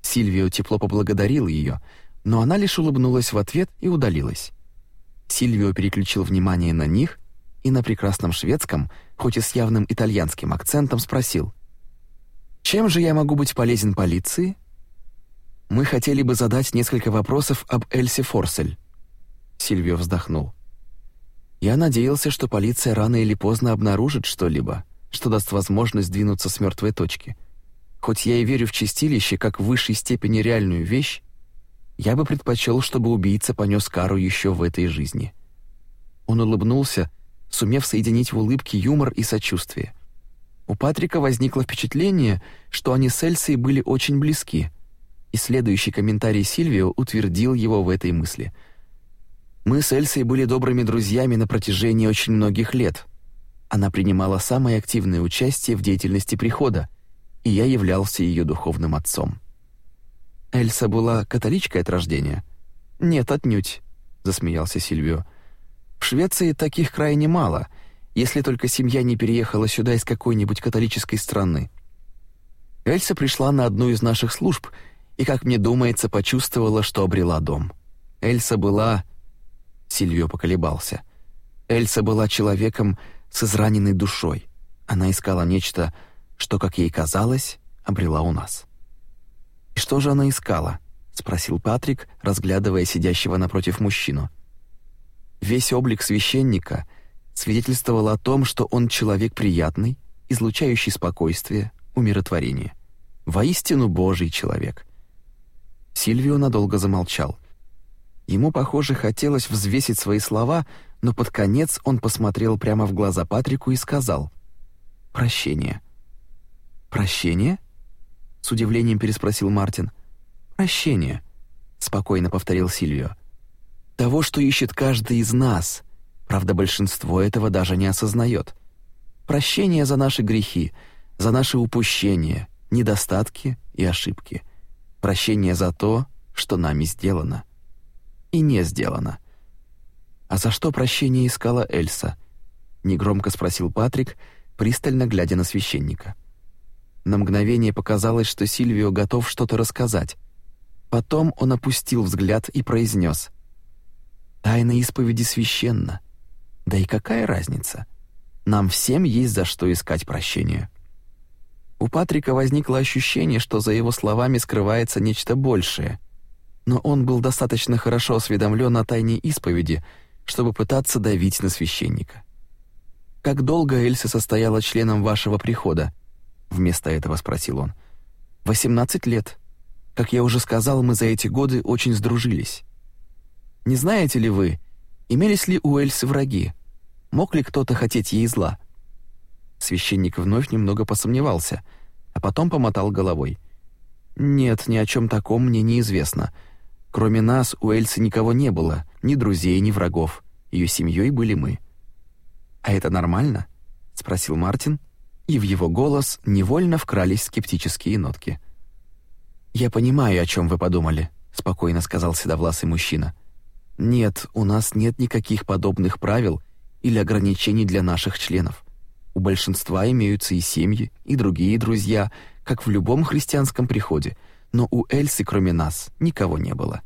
Speaker 1: Сильвио тепло поблагодарил ее, но она лишь улыбнулась в ответ и удалилась. Сильвио переключил внимание на них и на прекрасном шведском, хоть и с явным итальянским акцентом, спросил: "Чем же я могу быть полезен полиции?" Мы хотели бы задать несколько вопросов об Эльсе Форсель. Сильвио вздохнул. Я надеялся, что полиция рано или поздно обнаружит что-либо, что даст возможность двинуться с мертвой точки. Хоть я и верю в чистилище как в высшей степени реальную вещь, я бы предпочел, чтобы убийца понес кару еще в этой жизни. Он улыбнулся, сумев соединить в улыбке юмор и сочувствие. У Патрика возникло впечатление, что они с Эльсой были очень близки — и следующий комментарий Сильвио утвердил его в этой мысли. «Мы с Эльсой были добрыми друзьями на протяжении очень многих лет. Она принимала самое активное участие в деятельности прихода, и я являлся ее духовным отцом». «Эльса была католичкой от рождения?» «Нет, отнюдь», — засмеялся Сильвио. «В Швеции таких крайне мало, если только семья не переехала сюда из какой-нибудь католической страны. Эльса пришла на одну из наших служб — и, как мне думается, почувствовала, что обрела дом. Эльса была... Сильвио поколебался. Эльса была человеком с израненной душой. Она искала нечто, что, как ей казалось, обрела у нас. «И что же она искала?» — спросил Патрик, разглядывая сидящего напротив мужчину. Весь облик священника свидетельствовал о том, что он человек приятный, излучающий спокойствие, умиротворение. Воистину Божий человек — Сильвио надолго замолчал. Ему, похоже, хотелось взвесить свои слова, но под конец он посмотрел прямо в глаза Патрику и сказал «Прощение». «Прощение?» — с удивлением переспросил Мартин. «Прощение», — спокойно повторил Сильвио. «Того, что ищет каждый из нас. Правда, большинство этого даже не осознает. Прощение за наши грехи, за наши упущения, недостатки и ошибки. Прощение за то, что нами сделано. И не сделано. «А за что прощение искала Эльса?» — негромко спросил Патрик, пристально глядя на священника. На мгновение показалось, что Сильвио готов что-то рассказать. Потом он опустил взгляд и произнес. «Тайна исповеди священна. Да и какая разница? Нам всем есть за что искать прощения». У Патрика возникло ощущение, что за его словами скрывается нечто большее. Но он был достаточно хорошо осведомлен о тайне исповеди, чтобы пытаться давить на священника. «Как долго Эльса состояла членом вашего прихода?» Вместо этого спросил он. «Восемнадцать лет. Как я уже сказал, мы за эти годы очень сдружились. Не знаете ли вы, имелись ли у Эльсы враги? Мог ли кто-то хотеть ей зла?» Священник вновь немного посомневался, а потом помотал головой. «Нет, ни о чем таком мне неизвестно. Кроме нас у Эльсы никого не было, ни друзей, ни врагов. Ее семьей были мы». «А это нормально?» — спросил Мартин, и в его голос невольно вкрались скептические нотки. «Я понимаю, о чем вы подумали», — спокойно сказал седовласый мужчина. «Нет, у нас нет никаких подобных правил или ограничений для наших членов. У большинства имеются и семьи, и другие друзья, как в любом христианском приходе, но у Эльсы, кроме нас, никого не было.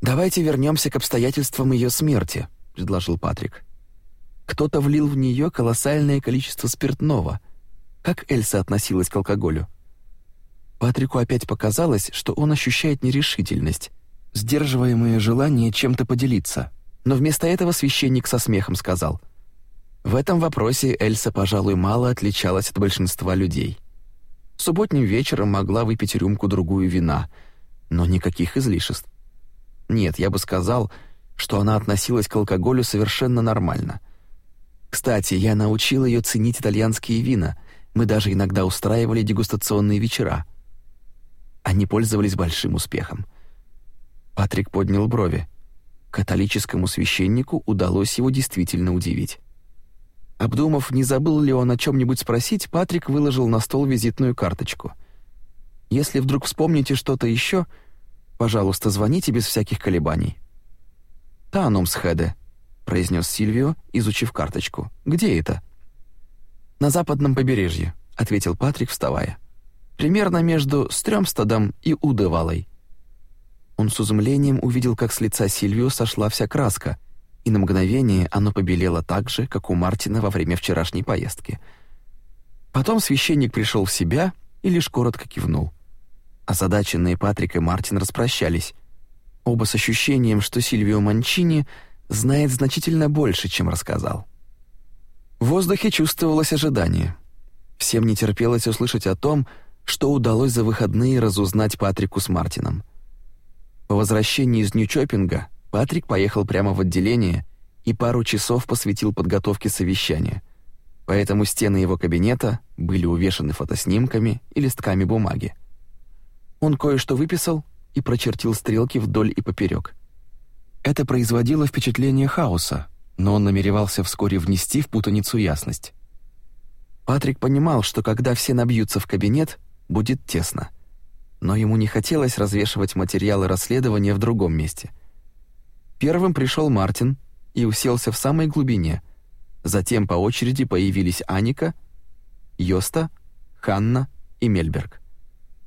Speaker 1: «Давайте вернемся к обстоятельствам ее смерти», — предложил Патрик. «Кто-то влил в нее колоссальное количество спиртного. Как Эльса относилась к алкоголю?» Патрику опять показалось, что он ощущает нерешительность, сдерживаемое желание чем-то поделиться. Но вместо этого священник со смехом сказал — в этом вопросе Эльса, пожалуй, мало отличалась от большинства людей. Субботним вечером могла выпить рюмку-другую вина, но никаких излишеств. Нет, я бы сказал, что она относилась к алкоголю совершенно нормально. Кстати, я научил ее ценить итальянские вина, мы даже иногда устраивали дегустационные вечера. Они пользовались большим успехом. Патрик поднял брови. Католическому священнику удалось его действительно удивить. Обдумав, не забыл ли он о чем-нибудь спросить, Патрик выложил на стол визитную карточку. «Если вдруг вспомните что-то еще, пожалуйста, звоните без всяких колебаний». «Танумсхеде», — произнес Сильвио, изучив карточку. «Где это?» «На западном побережье», — ответил Патрик, вставая. «Примерно между Стрёмстадом и Удевалой». Он с изумлением увидел, как с лица Сильвио сошла вся краска, и на мгновение оно побелело так же, как у Мартина во время вчерашней поездки. Потом священник пришел в себя и лишь коротко кивнул. Озадаченные Патрик и Мартин распрощались, оба с ощущением, что Сильвио Манчини знает значительно больше, чем рассказал. В воздухе чувствовалось ожидание. Всем не терпелось услышать о том, что удалось за выходные разузнать Патрику с Мартином. По возвращении из Нью-Чоппинга Патрик поехал прямо в отделение и пару часов посвятил подготовке совещания. Поэтому стены его кабинета были увешаны фотоснимками и листками бумаги. Он кое-что выписал и прочертил стрелки вдоль и поперек. Это производило впечатление хаоса, но он намеревался вскоре внести в путаницу ясность. Патрик понимал, что когда все набьются в кабинет, будет тесно. Но ему не хотелось развешивать материалы расследования в другом месте — Первым пришел Мартин и уселся в самой глубине. Затем по очереди появились Аника, Йоста, Ханна и Мельберг.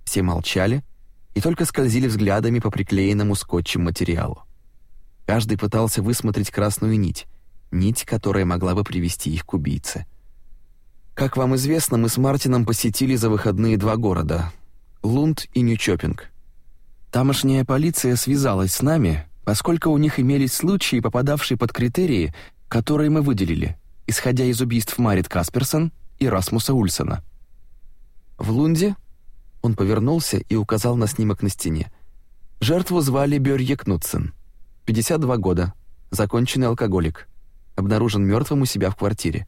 Speaker 1: Все молчали и только скользили взглядами по приклеенному скотчем материалу. Каждый пытался высмотреть красную нить, нить, которая могла бы привести их к убийце. Как вам известно, мы с Мартином посетили за выходные два города — Лунд и Нью-Чоппинг. Тамошняя полиция связалась с нами поскольку у них имелись случаи, попадавшие под критерии, которые мы выделили, исходя из убийств Марит Касперсон и Расмуса Ульсона. В Лунде он повернулся и указал на снимок на стене. Жертву звали Бёрье Кнутсен, 52 года, законченный алкоголик, обнаружен мертвым у себя в квартире.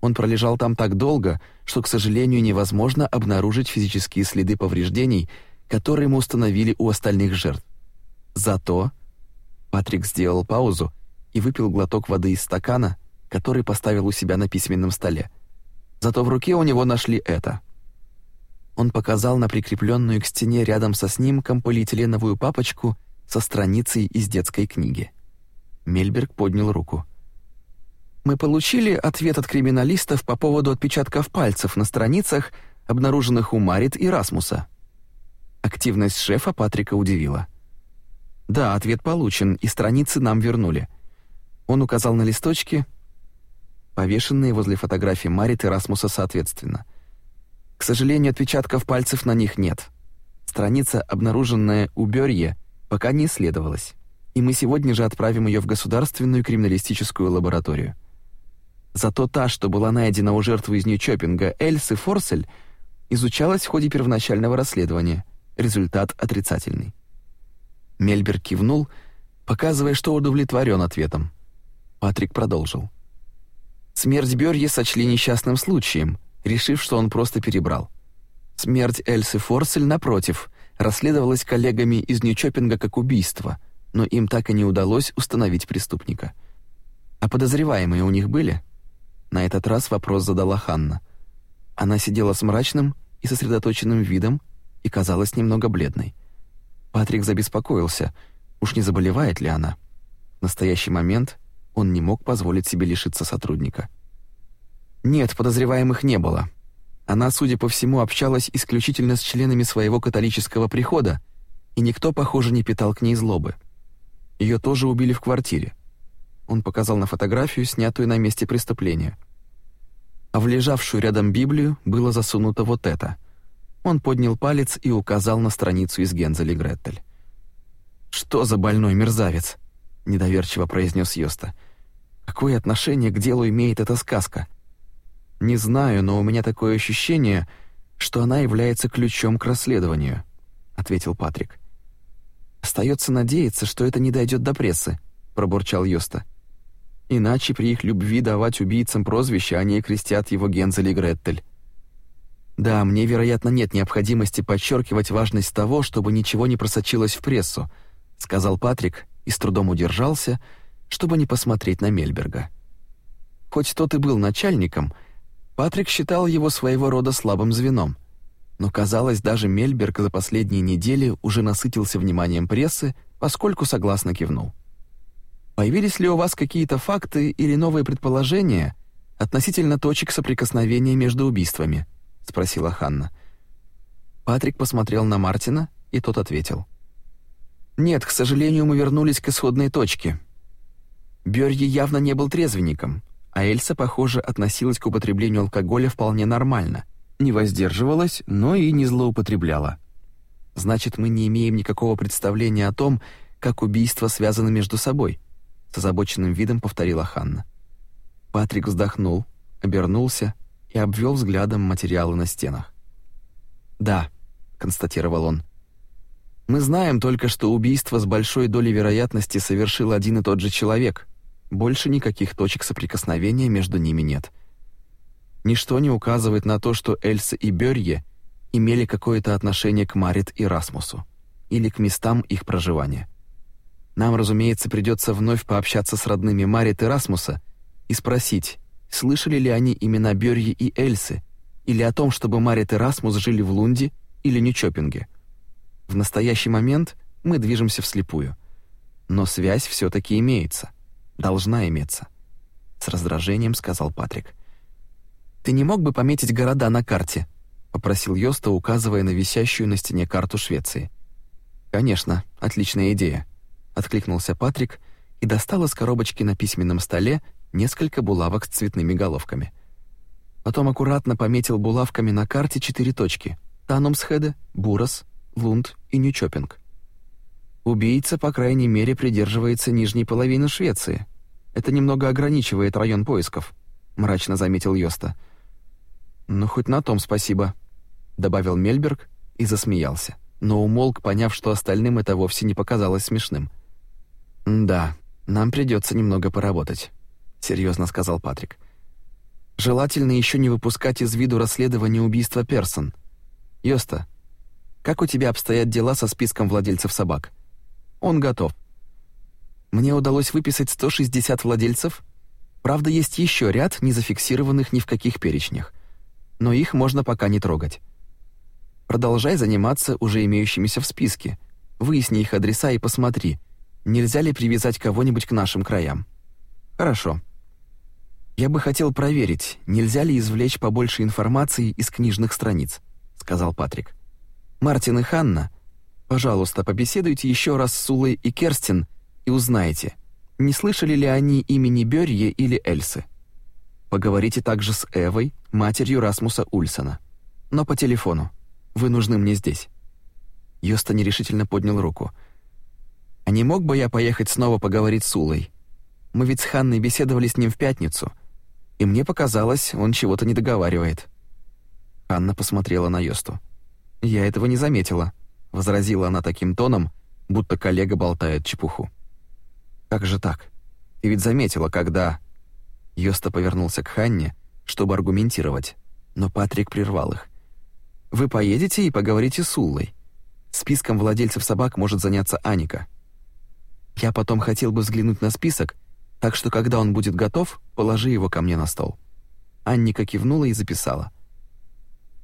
Speaker 1: Он пролежал там так долго, что, к сожалению, невозможно обнаружить физические следы повреждений, которые мы установили у остальных жертв. Зато Патрик сделал паузу и выпил глоток воды из стакана, который поставил у себя на письменном столе. Зато в руке у него нашли это. Он показал на прикрепленную к стене рядом со снимком полиэтиленовую папочку со страницей из детской книги. Мельберг поднял руку. Мы получили ответ от криминалистов по поводу отпечатков пальцев на страницах, обнаруженных у Марит и Расмуса. Активность шефа Патрика удивила. Да, ответ получен, и страницы нам вернули. Он указал на листочки, повешенные возле фотографий Марит и Расмуса соответственно. К сожалению, отпечатков пальцев на них нет. Страница, обнаруженная у Бёрье, пока не исследовалась, и мы сегодня же отправим ее в Государственную криминалистическую лабораторию. Зато та, что была найдена у жертвы из Нью-Чоппинга, Эльсы Форсель, изучалась в ходе первоначального расследования. Результат отрицательный. Мельберг кивнул, показывая, что удовлетворен ответом. Патрик продолжил. Смерть Бёрье сочли несчастным случаем, решив, что он просто перебрал. Смерть Эльсы Форсель, напротив, расследовалась коллегами из Нью-Чоппинга как убийство, но им так и не удалось установить преступника. А подозреваемые у них были? На этот раз вопрос задала Ханна. Она сидела с мрачным и сосредоточенным видом и казалась немного бледной. Патрик забеспокоился, уж не заболевает ли она. В настоящий момент он не мог позволить себе лишиться сотрудника. Нет, подозреваемых не было. Она, судя по всему, общалась исключительно с членами своего католического прихода, и никто, похоже, не питал к ней злобы. Ее тоже убили в квартире. Он показал на фотографию, снятую на месте преступления. А в лежавшую рядом Библию было засунуто вот это. Он поднял палец и указал на страницу из Гензель и Гретель. «Что за больной мерзавец?» — недоверчиво произнес Йоста. «Какое отношение к делу имеет эта сказка?» «Не знаю, но у меня такое ощущение, что она является ключом к расследованию», — ответил Патрик. «Остается надеяться, что это не дойдет до прессы», — пробурчал Йоста. Иначе при их любви давать убийцам прозвища они крестят его Гензель и Гретель. Да, мне, вероятно, нет необходимости подчеркивать важность того, чтобы ничего не просочилось в прессу, сказал Патрик и с трудом удержался, чтобы не посмотреть на Мельберга. Хоть тот и был начальником, Патрик считал его своего рода слабым звеном. Но казалось, даже Мельберг за последние недели уже насытился вниманием прессы, поскольку согласно кивнул. Появились ли у вас какие-то факты или новые предположения относительно точек соприкосновения между убийствами? Спросила Ханна. Патрик посмотрел на Мартина, и тот ответил: Нет, к сожалению, мы вернулись к исходной точке. Бёрье явно не был трезвенником, а Эльса, похоже, относилась к употреблению алкоголя вполне нормально, не воздерживалась, но и не злоупотребляла. Значит, мы не имеем никакого представления о том, как убийства связаны между собой с озабоченным видом повторила Ханна. Патрик вздохнул, обернулся и обвел взглядом материалы на стенах. «Да», — констатировал он. «Мы знаем только, что убийство с большой долей вероятности совершил один и тот же человек. Больше никаких точек соприкосновения между ними нет. Ничто не указывает на то, что Эльса и Бёрье имели какое-то отношение к Марит и Расмусу или к местам их проживания. Нам, разумеется, придется вновь пообщаться с родными Марит и Расмуса и спросить, слышали ли они имена Бёрьи и Эльсы, или о том, чтобы Марит и Расмус жили в Лунде или Нью-Чоппинге. В настоящий момент мы движемся вслепую. Но связь все таки имеется. Должна иметься. С раздражением сказал Патрик. «Ты не мог бы пометить города на карте?» — попросил Йоста, указывая на висящую на стене карту Швеции. «Конечно, отличная идея», откликнулся Патрик и достал из коробочки на письменном столе несколько булавок с цветными головками. Потом аккуратно пометил булавками на карте четыре точки: Танумсхеде, Бурас, Лунд и Ньючопинг. Убийца, по крайней мере, придерживается нижней половины Швеции. Это немного ограничивает район поисков, мрачно заметил Йоста. Ну хоть на том спасибо, добавил Мельберг и засмеялся, но умолк, поняв, что остальным это вовсе не показалось смешным. «Да, нам придется немного поработать», — серьезно сказал Патрик. «Желательно еще не выпускать из виду расследование убийства Персон. Йоста, как у тебя обстоят дела со списком владельцев собак?» «Он готов». «Мне удалось выписать 160 владельцев. Правда, есть еще ряд, не зафиксированных ни в каких перечнях. Но их можно пока не трогать. Продолжай заниматься уже имеющимися в списке. Выясни их адреса и посмотри, нельзя ли привязать кого-нибудь к нашим краям. Хорошо. Я бы хотел проверить, нельзя ли извлечь побольше информации из книжных страниц, сказал Патрик. Мартин и Ханна, пожалуйста, побеседуйте еще раз с Улой и Керстин и узнайте, не слышали ли они имени Бёрье или Эльсы. Поговорите также с Эвой, матерью Расмуса Ульсона. Но по телефону. Вы нужны мне здесь». Йоста нерешительно поднял руку. «А не мог бы я поехать снова поговорить с Улой? Мы ведь с Ханной беседовали с ним в пятницу, и мне показалось, он чего-то не договаривает». Анна посмотрела на Йосту. «Я этого не заметила», — возразила она таким тоном, будто коллега болтает чепуху. «Как же так? Ты ведь заметила, когда...» Йоста повернулся к Ханне, чтобы аргументировать, но Патрик прервал их. Вы поедете и поговорите с Уллой. Списком владельцев собак может заняться Аника. Я потом хотел бы взглянуть на список, так что когда он будет готов, положи его ко мне на стол». Анника кивнула и записала.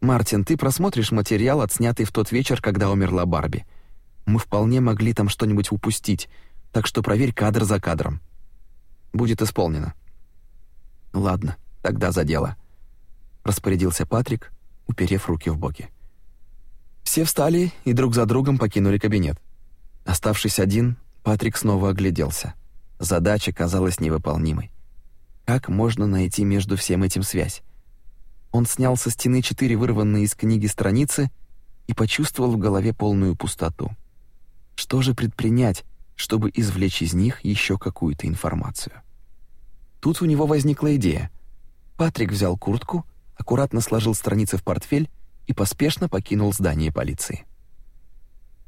Speaker 1: «Мартин, ты просмотришь материал, отснятый в тот вечер, когда умерла Барби. Мы вполне могли там что-нибудь упустить, так что проверь кадр за кадром. Будет исполнено». «Ладно, тогда за дело», — распорядился Патрик, уперев руки в боки. Все встали и друг за другом покинули кабинет. Оставшись один, Патрик снова огляделся. Задача казалась невыполнимой. Как можно найти между всем этим связь? Он снял со стены четыре вырванные из книги страницы и почувствовал в голове полную пустоту. Что же предпринять, чтобы извлечь из них еще какую-то информацию? Тут у него возникла идея. Патрик взял куртку аккуратно сложил страницы в портфель и поспешно покинул здание полиции.